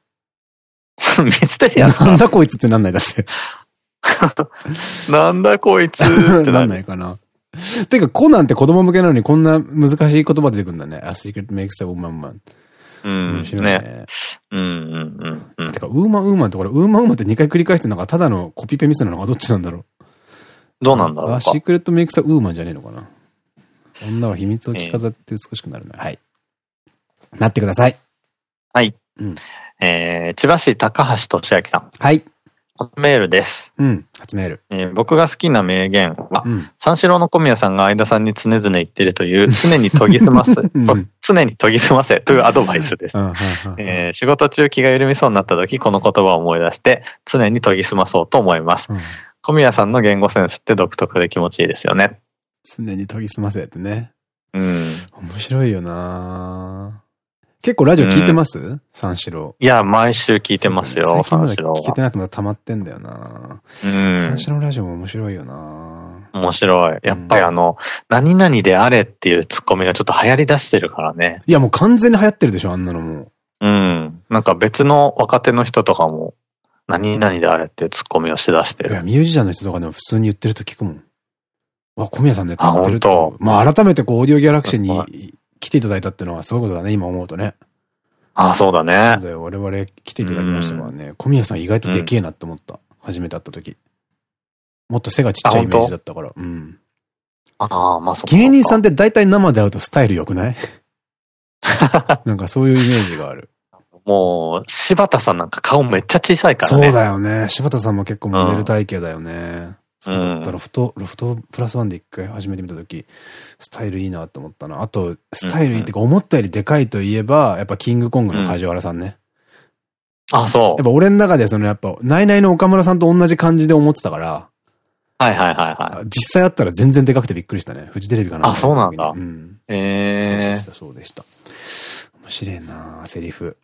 ミステリアスなんだこいつってなんないだって。なんだこいつってな んないかな。てか、コナンって子供向けなのにこんな難しい言葉出てくるんだね。A secret makes a woman man. うん。面白いね。うんうんうん。てか、ウーマンウーマンってこれ、ウーマンウーマンって2回繰り返してんのか、ただのコピペミスなのか、どっちなんだろう。どうなんだろうあ、シークレットメイクサウーマンじゃねえのかな。女は秘密を着飾って美しくなるの、はい。なってください。はい。うん。えー、千葉市高橋俊明さん。はい。初メールです。うん、初メール。えー、僕が好きな名言は、うん、三四郎の小宮さんが相田さんに常々言ってるという、常に研ぎ澄ます、うん、常に研ぎ澄ませというアドバイスです。え仕事中気が緩みそうになった時、この言葉を思い出して、常に研ぎ澄まそうと思います。うん、小宮さんの言語センスって独特で気持ちいいですよね。常に研ぎ澄ませってね。うん。面白いよな結構ラジオ聞いてます？三四郎。いや、毎週聞いてますよ、三四郎。聞けてなくてまだ溜まってんだよなうん。三四郎ラジオも面白いよな面白い。やっぱりあの、何々であれっていうツッコミがちょっと流行り出してるからね。いや、もう完全に流行ってるでしょ、あんなのも。うん。なんか別の若手の人とかも、何々であれっていうツッコミをしだしてる。いや、ミュージシャンの人とかでも普通に言ってると聞くもん。わ、小宮さんのやつやってると。まあ改めてこう、オーディオギャラクシーに来ていただいたっていうのはすごいことだね、今思うとね。ああ、そうだね。そうだよ。我々来ていただきましたからね。小宮さん意外とでけえなって思った。初めて会った時。もっと背がちっちゃいイメージだったから。うん。ああ、まあそう芸人さんって大体生で会うとスタイル良くない？なんかそういうイメージがある。もう、柴田さんなんか顔めっちゃ小さいからね。そうだよね。柴田さんも結構モデル体型だよね。そうだったロフト、ロフトプラスワンで一回始めてみたとき、スタイルいいなと思ったな。あと、スタイルいいってか、思ったよりでかいといえば、やっぱキングコングの梶原さんね。あ、そう。やっぱ俺の中でそのやっぱ、ナイナイの岡村さんと同じ感じで思ってたから、はいはいはいはい。実際あったら全然でかくてびっくりしたね。フジテレビかな。あ、そうなんだ。うん。ええー。そうでした、そうでした。面白いなセリフ。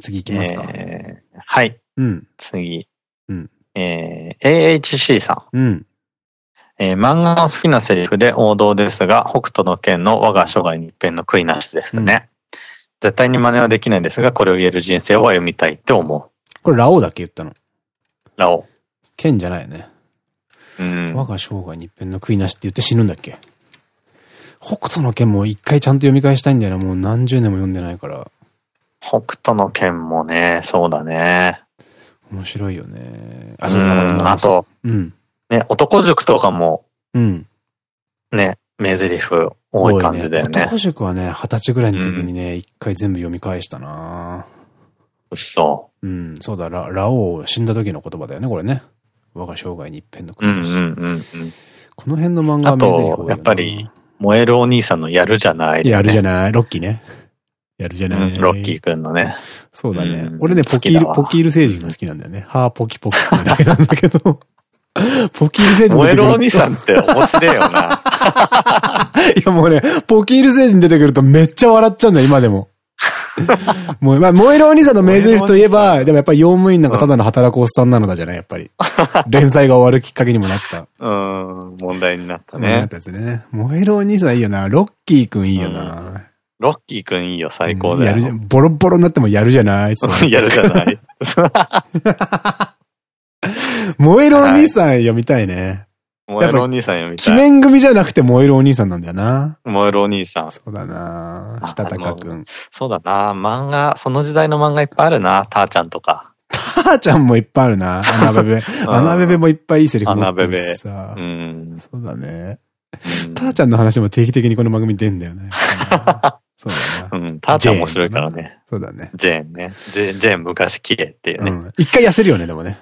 次行きますか。えー、はい。うん。次。うん。えー、AHC さん。うん。えー、漫画の好きなセリフで王道ですが、北斗の剣の我が生涯に一遍の悔いなしですね。うん、絶対に真似はできないですが、これを言える人生を歩みたいって思う。これラオウだけ言ったのラオウ。剣じゃないよね。うん。我が生涯に一遍の悔いなしって言って死ぬんだっけ？北斗の剣も一回ちゃんと読み返したいんだよな。もう何十年も読んでないから。北斗の剣もね、そうだね。面白いよね。あ、そうだあと、うん。ね、男塾とかも、うん。ね、名台詞多い感じだよね。男塾はね、二十歳ぐらいの時にね、一、回全部読み返したなそ。うん、そうだ、ラ、ラオウ死んだ時の言葉だよね、これね。我が生涯に一片の国うんうんうん。この辺の漫画は名台詞多いやっぱり、燃えるお兄さんのやるじゃない、ね、やるじゃない、ロッキーね。やるじゃない、うん、ロッキーくんのね。そうだね。俺ね、ポキール、ポキール星人が好きなんだよね。はあ、ポキポキってだけなんだけど。ポキール星人燃えるお兄さんって面白いよな。いやもうね、ポキール星人出てくるとめっちゃ笑っちゃうんだよ、今でも。もう、まあ、燃えるお兄さんの名台詞といえば、でもやっぱり用務員なんかただの働くおっさんなのだじゃない？やっぱり。連載が終わるきっかけにもなった。うん、問題になったね。なったやつね。燃えるお兄さんいいよな。ロッキーくんいいよな。ロッキーくんいいよ、最高だよ。やるじゃん。ボロボロになってもやるじゃない？やるじゃない。燃えるお兄さん読みたいね。燃えるお兄さん読みたい。鬼面組じゃなくて燃えるお兄さんなんだよな。燃えるお兄さん。そうだなしたたかくん。そうだな漫画、その時代の漫画いっぱいあるなターちゃんとか。ターちゃんもいっぱいあるな。アナベベ。アナベベもいっぱいいいセリフ持ってるしさ。うん。そうだね。ターちゃんの話も定期的にこの番組出んだよね。そうだな。うん、ターちゃん面白いからね。そうだね。ジェーンね。ジェーン昔綺麗っていうね。うん。一回痩せるよね、でもね。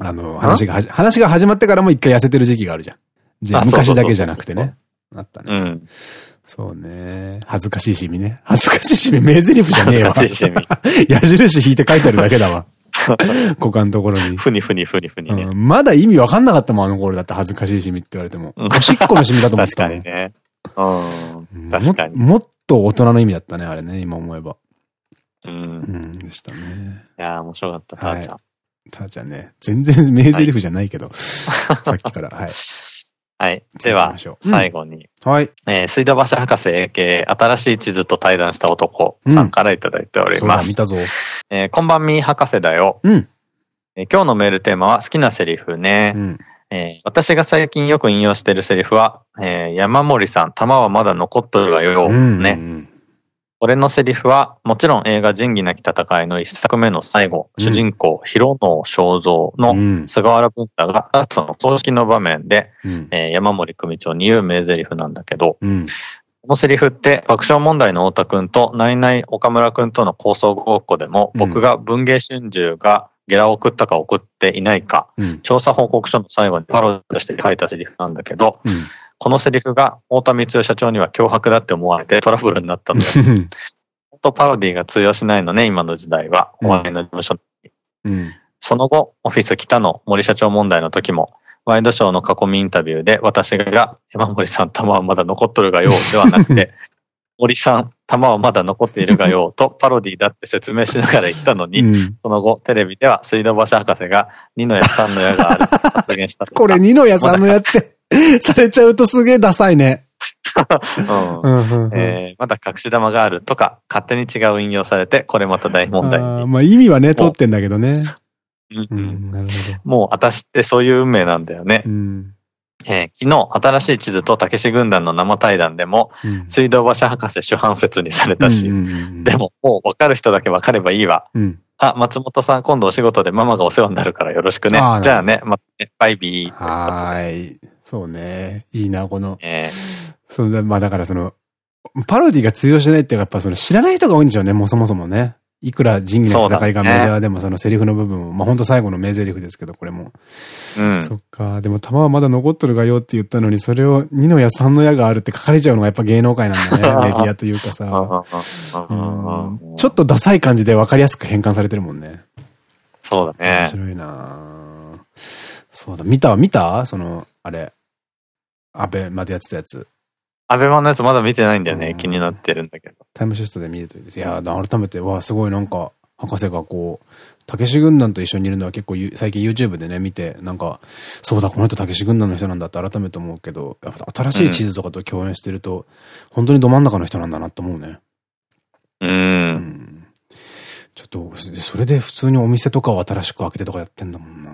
あの、話が話が始まってからも一回痩せてる時期があるじゃん。ジェーン昔だけじゃなくてね。あったね。うん。そうね。恥ずかしいしみね。恥ずかしいしみ、名台詞じゃねえわ。恥ずかしいしみ。矢印引いて書いてあるだけだわ。股間のところに。ふにふにふにふにね、うん。まだ意味わかんなかったもん、あの頃だって恥ずかしいしみって言われても。おしっこのしみだと思ってたもん。確かにね。うん。確かにも。もっと大人の意味だったね、あれね、今思えば。うん。うん、でしたね。いやー、面白かった、たーちゃん。たーちゃんね。全然名台詞じゃないけど。さっきから。はい。はい。では、最後に。はい。えー、水道橋博士 AK 新しい地図と対談した男さんからいただいております。見たぞ。えー、こんばんみ博士だよ。うん。えー、今日のメールテーマは好きなセリフね。うん。えー、私が最近よく引用しているセリフは、えー、山森さん、弾はまだ残っとるわよ。ね。うん俺のセリフは、もちろん映画仁義なき戦いの一作目の最後、うん、主人公、広野正蔵の菅原文太がラストの葬式の場面で、うん、えー、山森組長に言う名台詞なんだけど、うん、このセリフって爆笑問題の太田くんとナイナイ岡村くんとの構想ごっこでも、僕が文芸春秋がゲラを送ったか送っていないか、調査報告書の最後にパロディとして書いたセリフなんだけど、このセリフが太田光代社長には脅迫だって思われてトラブルになったので、本当パロディが通用しないのね、今の時代は。お笑いの事務所に。うん、その後、オフィス北の森社長問題の時も、ワイドショーの囲みインタビューで私が山森さん玉はまだ残っとるがよではなくて、森さん玉はまだ残っているがよと パロディだって説明しながら言ったのに、うん、その後テレビでは水道橋博士が二の矢三の矢があると発言したこれ二の矢三の矢って されちゃうとすげえダサいね。まだ隠し玉があるとか、勝手に違う引用されて、これまた大問題に。まあ意味はね、通ってんだけどね。うん、なるほど。もう私ってそういう運命なんだよね。うんえー、昨日、新しい地図と武士軍団の生対談でも、うん、水道橋博士主犯説にされたし、でも、もう分かる人だけ分かればいいわ。うん、あ、松本さん、今度お仕事でママがお世話になるからよろしくね。じゃあね、またね、バイビー。はい。そうね。いいな、この。えー、そのまあだからその、パロディが通用しないってやっぱその知らない人が多いんでしょうね、もうそもそもね。いくら仁義の戦いがメジャーでもそのセリフの部分を、まあ本当最後の名台詞ですけど、これも。うん。そっか。でも弾はまだ残っとるがよって言ったのに、それを2の矢3の矢があるって書かれちゃうのがやっぱ芸能界なんだね。メディアというかさ。うん、ちょっとダサい感じで分かりやすく変換されてるもんね。そうだね。面白いなそうだ。見た？見た？その、あれ。アベまでやってたやつ。アベマのやつまだ見てないんだよね。気になってるんだけど。タイムシフトで見るといいです。いや、改めて、わあ、すごいなんか、博士がこう、たけし軍団と一緒にいるのは結構最近 YouTube でね、見て、なんか、そうだ、この人たけし軍団の人なんだって改めて思うけど、やっぱ新しい地図とかと共演してると、うん、本当にど真ん中の人なんだなって思うね。うん。うん、ちょっと、それで普通にお店とかを新しく開けてとかやってんだもんな。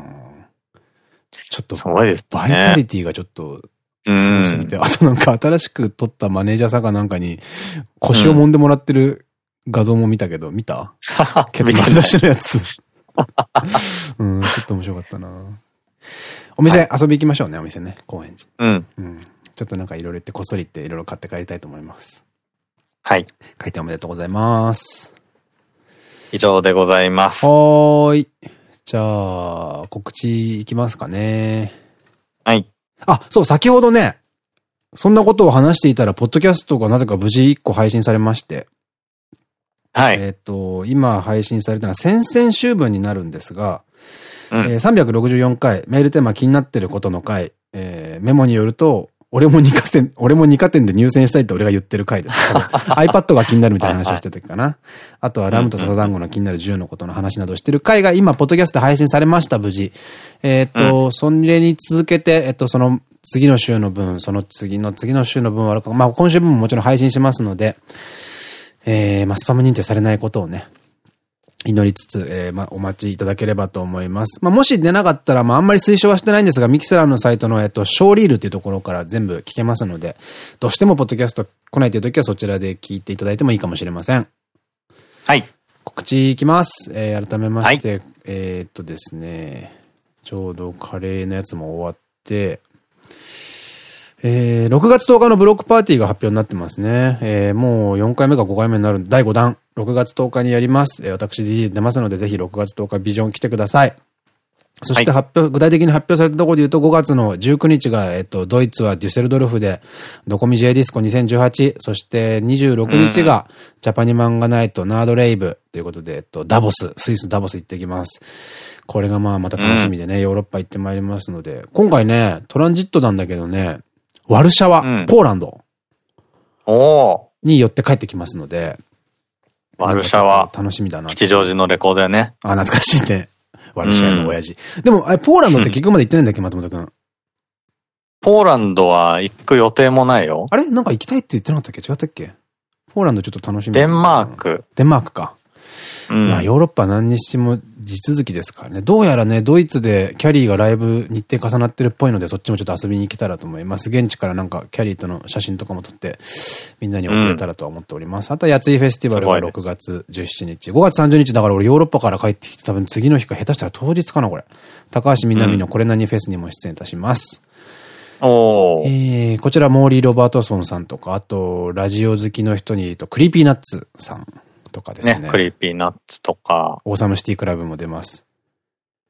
ちょっと、すごいですね。バイタリティがちょっと、すごすぎて、あとなんか新しく撮ったマネージャーさんがなんかに腰を揉んでもらってる画像も見たけど、見た？ケツ丸出しのやつ。うん、ちょっと面白かったなお店、遊び行きましょうね、お店ね、高円寺。うん。うん。ちょっとなんかいろいろ言ってこっそり行っていろいろ買って帰りたいと思います。はい。開店おめでとうございます。以上でございます。はーい。じゃあ、告知いきますかね。はい。あ、そう、先ほどね、そんなことを話していたら、ポッドキャストがなぜか無事1個配信されまして。はい。えっと、今配信されたのは先々週分になるんですが、うん、えー、364回、メールテーマ気になってることの回、えー、メモによると、俺も二課点、俺も二課点で入選したいって俺が言ってる回です。iPad が気になるみたいな話をしてた時かな。あとはラムと笹団子の気になる10のことの話などしてる回が今、ポッドキャストで配信されました、無事。えっと、うん、それに続けて、えっと、その次の週の分、その次の次の週の分はあるか、まあ今週分ももちろん配信しますので、えー、まあスパム認定されないことをね、祈りつつ、えー、まあ、お待ちいただければと思います。まあ、もし出なかったら、まあ、あんまり推奨はしてないんですが、ミキサラのサイトの、えっと、ショーリールっていうところから全部聞けますので、どうしてもポッドキャスト来ないという時はそちらで聞いていただいてもいいかもしれません。はい。告知いきます。えー、改めまして、はい、えっとですね、ちょうどカレーのやつも終わって、えー、6月10日のブロックパーティーが発表になってますね。えー、もう4回目か5回目になる第5弾。6月10日にやります。えー、私 D 出ますので、ぜひ6月10日ビジョン来てください。そして発表、はい、具体的に発表されたところで言うと、5月の19日が、えっと、ドイツはデュッセルドルフで、ドコミ J ディスコ2018、そして26日が、ジャパニマンガナイト、ナードレイブということで、えっと、ダボス、スイスダボス行ってきます。これがまあまた楽しみでね、ヨーロッパ行ってまいりますので、今回ね、トランジットなんだけどね、ワルシャワ、ポーランドに寄って帰ってきますので、ワルシャワ。楽しみだな。吉祥寺のレコードやね。あ、懐かしいね。ワルシャワの親父。でも、あれ、ポーランドって結局まで行ってないんだっけ、松本くん。ポーランドは行く予定もないよ。あれ？なんか行きたいって言ってなかったっけ？違ったっけ？ポーランドちょっと楽しみ。デンマーク。デンマークか。うん、まあヨーロッパ何にしても地続きですからね。どうやらね、ドイツでキャリーがライブ日程重なってるっぽいので、そっちもちょっと遊びに行けたらと思います。現地からなんかキャリーとの写真とかも撮って、みんなに送れたらとは思っております。うん、あと、やついフェスティバルが6月17日。5月30日だから俺ヨーロッパから帰ってきて多分次の日か下手したら当日かな、これ。高橋みなみのこれ何フェスにも出演いたします。うん、おえー、こちらモーリー・ロバートソンさんとか、あと、ラジオ好きの人に言うと、 Creepy Nuts さん。とかですね。ね、 Creepy Nuts とか。 Awesome City Club も出ます。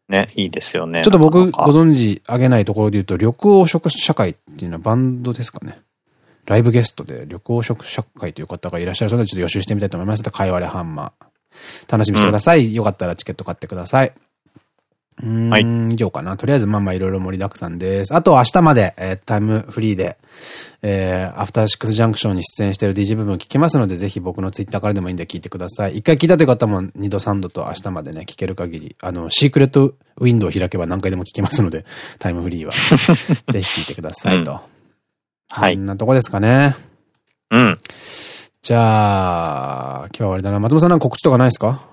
ね、いいですよね。ちょっと僕存じ上げないところで言うと、緑黄色社会っていうのはバンドですかね。ライブゲストで緑黄色社会という方がいらっしゃるので、ちょっと予習してみたいと思います。かいわれハンマー。楽しみにしてください。うん、よかったらチケット買ってください。うん、はい。以上かな。とりあえずまあまあいろいろ盛りだくさんです。あと明日まで、えー、タイムフリーで、えー、アフターシックスジャンクションに出演している DJ 部分聞けますので、ぜひ僕のツイッターからでもいいんで聞いてください。一回聞いたという方も二度三度と明日までね、聞ける限り、あの、シークレットウィンドウを開けば何回でも聞けますので、タイムフリーは。ぜひ聞いてくださいと。うん、はい。こんなとこですかね。うん。じゃあ、今日はあれだな。松本さんなんか告知とかないですか？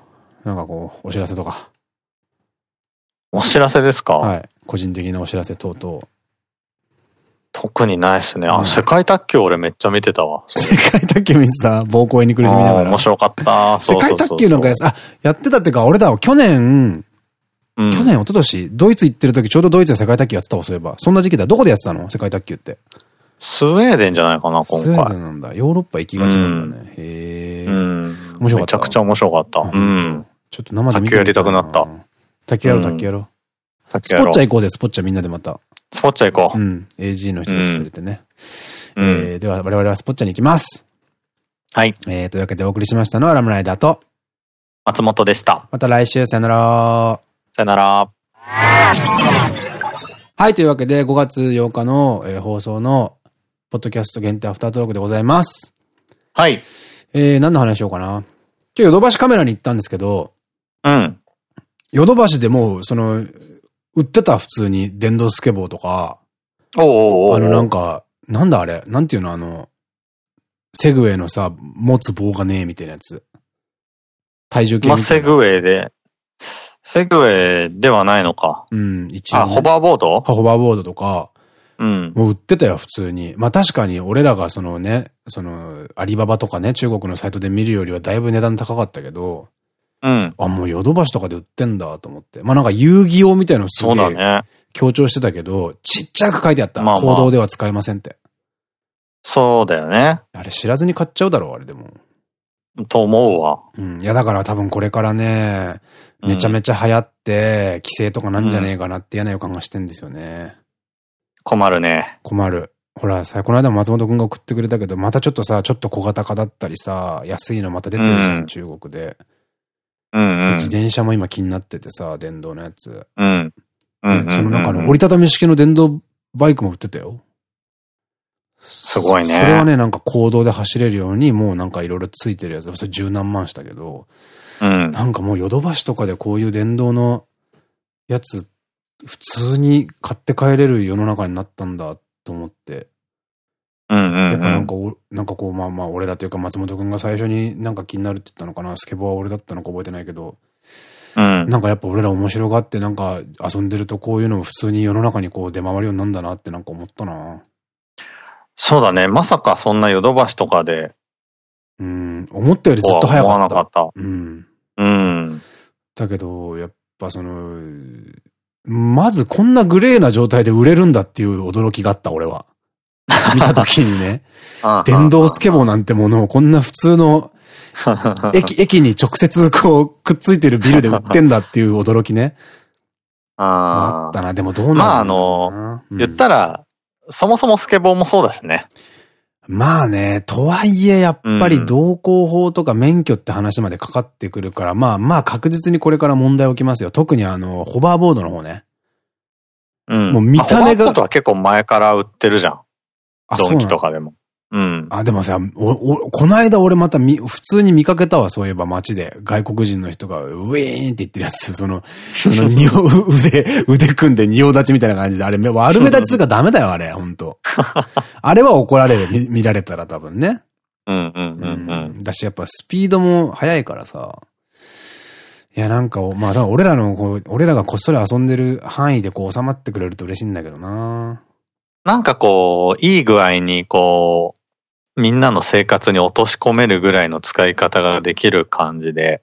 なんかこう、お知らせとか。お知らせですか？はい。個人的なお知らせ等々。特にないっすね。あ、世界卓球俺めっちゃ見てたわ。世界卓球見てた？膀胱炎に苦しみながら。面白かった。世界卓球なんかやあ、やってたっていうか、俺だ、去年、去年、一昨年、ドイツ行ってる時、ちょうどドイツで世界卓球やってたわ、そういえば。そんな時期だ。どこでやってたの？世界卓球って。スウェーデンじゃないかな、今回。スウェーデンなんだ。ヨーロッパ行きがちなんだね。へえ。面白かった。めちゃくちゃ面白かった。うん。ちょっと生で見て卓球やりたくなった。卓球やろう、卓球やろう。スポッチャ行こうで、スポッチャみんなでまた。スポッチャ行こう。うん。AG の人たち連れてね。うん、えー、では、我々はスポッチャに行きます。はい。えー、というわけでお送りしましたのはラムライダーと、松本でした。また来週、さよなら。さよなら。はい、というわけで5月8日の、えー、放送の、ポッドキャスト限定アフタートークでございます。はい。えー、何の話しようかな。今日ヨドバシカメラに行ったんですけど、うん。ヨドバシでも、その、売ってた普通に電動スケボーとか、おあのなんか、なんだあれ？なんていうのあの、セグウェイのさ、持つ棒がねえみたいなやつ。体重計まあ、セグウェイで、セグウェイではないのか。うん、一応、ね。あ、ホバーボード？ホバーボードとか、うん。もう売ってたよ、普通に。まあ確かに俺らがそのね、その、アリババとかね、中国のサイトで見るよりはだいぶ値段高かったけど、うん。あ、もうヨドバシとかで売ってんだと思って。まあなんか遊戯王みたいなのすげえ強調してたけど、ちっちゃく書いてあった。まあ、行動では使えませんって。そうだよね。あれ知らずに買っちゃうだろう、あれでも。と思うわ。うん。いやだから多分これからね、めちゃめちゃ流行って、規制とかなんじゃねえかなって嫌な予感がしてんですよね。困るね。困る。ほらさ、この間も松本くんが送ってくれたけど、またちょっとさ、ちょっと小型化だったりさ、安いのまた出てるじゃん、うん、中国で。うんうん、自転車も今気になっててさ、電動のやつ。うん。その中の折りたたみ式の電動バイクも売ってたよ。すごいね。それはね、なんか公道で走れるように、もうなんかいろいろついてるやつ。それ十何万したけど。うん。なんかもうヨドバシとかでこういう電動のやつ、普通に買って帰れる世の中になったんだと思って。やっぱなんか、なんかこう、まあまあ、俺らというか松本くんが最初になんか気になるって言ったのかな。スケボーは俺だったのか覚えてないけど。うん。なんかやっぱ俺ら面白がってなんか遊んでるとこういうのも普通に世の中にこう出回るようになんだなってなんか思ったな。そうだね。まさかそんなヨドバシとかで。うん。思ったよりずっと早かった。思わなかった。うん。うん。だけど、やっぱその、まずこんなグレーな状態で売れるんだっていう驚きがあった、俺は。見た時にね。電動スケボーなんてものをこんな普通の 駅、駅に直接こうくっついてるビルで売ってんだっていう驚きね。ああったな。でもどうなのまああの、うん、言ったら、そもそもスケボーもそうだしね。まあね、とはいえ、やっぱり道交法とか免許って話までかかってくるから、うん、まあまあ確実にこれから問題起きますよ。特にあの、ホバーボードの方ね。うん。もう見た目が。ホバーボードは結構前から売ってるじゃん。あ、ドンキとかでも。うん。あ、でもさ、お、お、この間俺またみ、普通に見かけたわ、そういえば街で。外国人の人が、ウィーンって言ってるやつ。その、その、仁王、腕、腕組んで仁王立ちみたいな感じで。あれ、悪目立ちするかダメだよ、あれ、ほんと。あれは怒られる、見、見られたら多分ね。うんうんうんうん。だし、やっぱスピードも速いからさ。いや、なんか、まあ、俺らの、こう、俺らがこっそり遊んでる範囲でこう収まってくれると嬉しいんだけどな。なんかこう、いい具合にこう、みんなの生活に落とし込めるぐらいの使い方ができる感じで。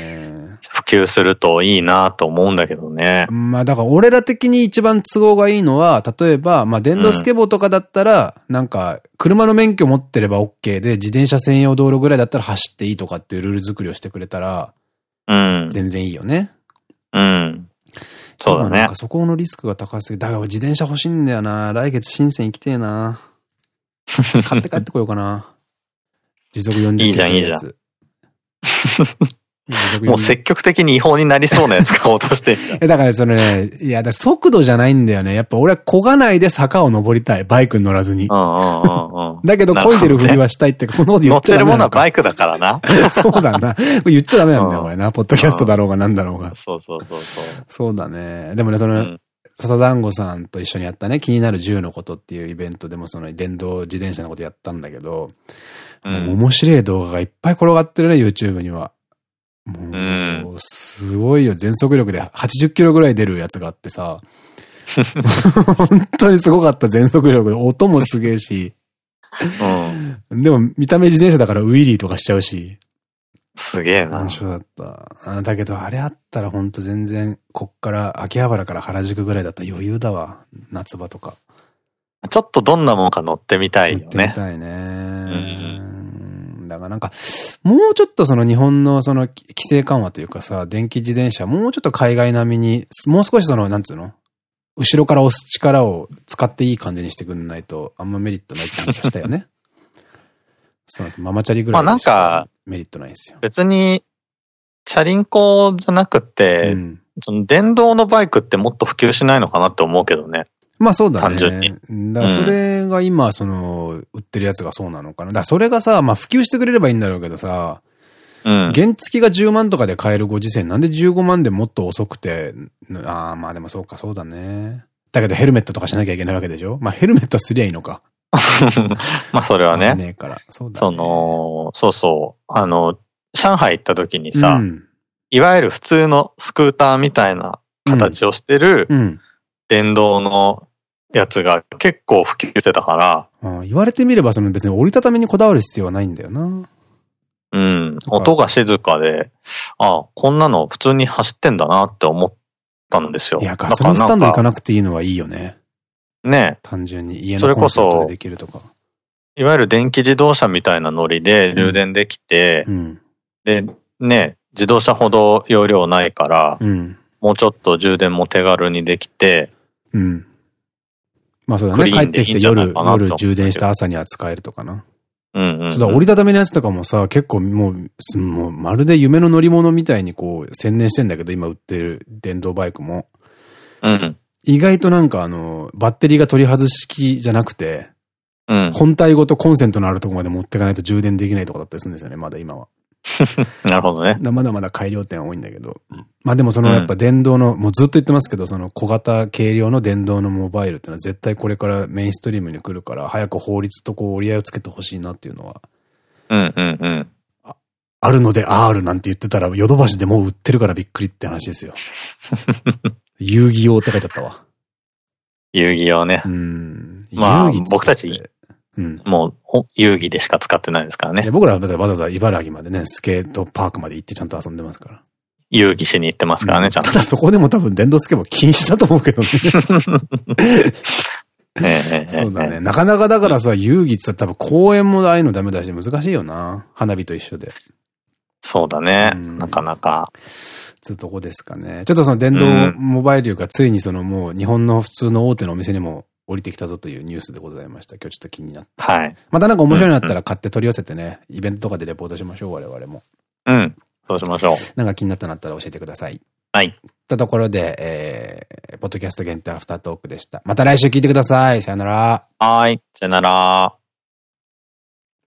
ね。普及するといいなと思うんだけどね。まあだから俺ら的に一番都合がいいのは、例えば、まあ電動スケボーとかだったら、うん、なんか、車の免許持ってれば OK で、自転車専用道路ぐらいだったら走っていいとかっていうルール作りをしてくれたら、うん。全然いいよね。うん。そうだね。なんかそこのリスクが高すぎだから自転車欲しいんだよな。来月深セン行きてえな。買って帰ってこようかな。時速40キロ。いいじゃん、いいじゃん。もう積極的に違法になりそうなやつ買おうとして。え、だからそのね、いや、速度じゃないんだよね。やっぱ俺は漕がないで坂を登りたい。バイクに乗らずに。だけど漕いでるふりはしたいって、このこと言っちゃダメ乗ってるものはバイクだからな。そうだな。言っちゃダメなんだよ、これな。ポッドキャストだろうがなんだろうが。そうそうそうそう。そうだね。でもね、その、笹団子さんと一緒にやったね、気になる銃のことっていうイベントでもその電動自転車のことやったんだけど、うん、面白い動画がいっぱい転がってるね、YouTube には。もう、すごいよ。全速力で80キロぐらい出るやつがあってさ。本当にすごかった、全速力で。音もすげえし。うん、でも、見た目自転車だからウィリーとかしちゃうし。すげえな。面白だった。だけど、あれあったらほんと全然、こっから秋葉原から原宿ぐらいだったら余裕だわ。夏場とか。ちょっとどんなもんか乗ってみたいよね。乗ってみたいね。うんだがなんか、もうちょっとその日本のその規制緩和というかさ、電気自転車、もうちょっと海外並みに、もう少しその、なんつうの後ろから押す力を使っていい感じにしてくんないと、あんまメリットないって話したよね。そうです。ママチャリぐらいまあなんか、メリットないですよ。別に、チャリンコじゃなくて、うん、その電動のバイクってもっと普及しないのかなって思うけどね。まあそうだね。単純に。だそれが今、その、売ってるやつがそうなのかな。だからそれがさ、まあ普及してくれればいいんだろうけどさ、うん。原付が10万とかで買えるご時世、なんで15万でもっと遅くて、ああ、まあでもそうか、そうだね。だけどヘルメットとかしなきゃいけないわけでしょ？まあヘルメットすりゃいいのか。まあそれはね。ねえから。そうだ、ね、その、そうそう。あの、上海行った時にさ、うん、いわゆる普通のスクーターみたいな形をしてる、電動のやつが結構普及してたから。言われてみれば、その別に折りたたみにこだわる必要はないんだよな。うん。音が静かで、あこんなの普通に走ってんだなって思ったんですよ。いや、ガソリンスタンド行かなくていいのはいいよね。ね単純に家のコンセントでできるとか。いわゆる電気自動車みたいなノリで充電できて、うん、で、ね、自動車ほど容量ないから、うん、もうちょっと充電も手軽にできて、うん、まあそうだね。帰ってきて夜、夜充電した朝には使えるとかな。うんうん。そうだ、折りたたみのやつとかもさ、結構もう、もうまるで夢の乗り物みたいにこう、専念してんだけど、今売ってる電動バイクも。うん。意外となんかあの、バッテリーが取り外し式じゃなくて、うん。本体ごとコンセントのあるとこまで持っていかないと充電できないとかだったりするんですよね、まだ今は。なるほどね。まだまだ改良点多いんだけど。まあでもそのやっぱ電動の、うん、もうずっと言ってますけど、その小型軽量の電動のモバイルってのは絶対これからメインストリームに来るから、早く法律とこう折り合いをつけてほしいなっていうのは。うんうんうん。ああるので R なんて言ってたら、ヨドバシでもう売ってるからびっくりって話ですよ。遊戯王って書いてあったわ。遊戯王ね。うん。まあ、僕たちうん、もう、遊戯でしか使ってないですからね。僕らはわざわざ茨城までね、スケートパークまで行ってちゃんと遊んでますから。遊戯しに行ってますからね、ちゃんと。ただそこでも多分電動スケボー禁止だと思うけどね。そうだね。なかなかだからさ、遊戯って多分公園もああいうのダメだし難しいよな。花火と一緒で。そうだね。なかなか。つうとこですかね。ちょっとその電動モバイルがついにそのもう日本の普通の大手のお店にも降りてきたぞというニュースでございました。今日ちょっと気になって。はい。またなんか面白いのあったら買って取り寄せてね、イベントとかでレポートしましょう、我々も。うん。そうしましょう。なんか気になったのあったら教えてください。はい。とところで、えー、ポッドキャスト限定アフタートークでした。また来週聞いてください。さよなら。はい。さよなら。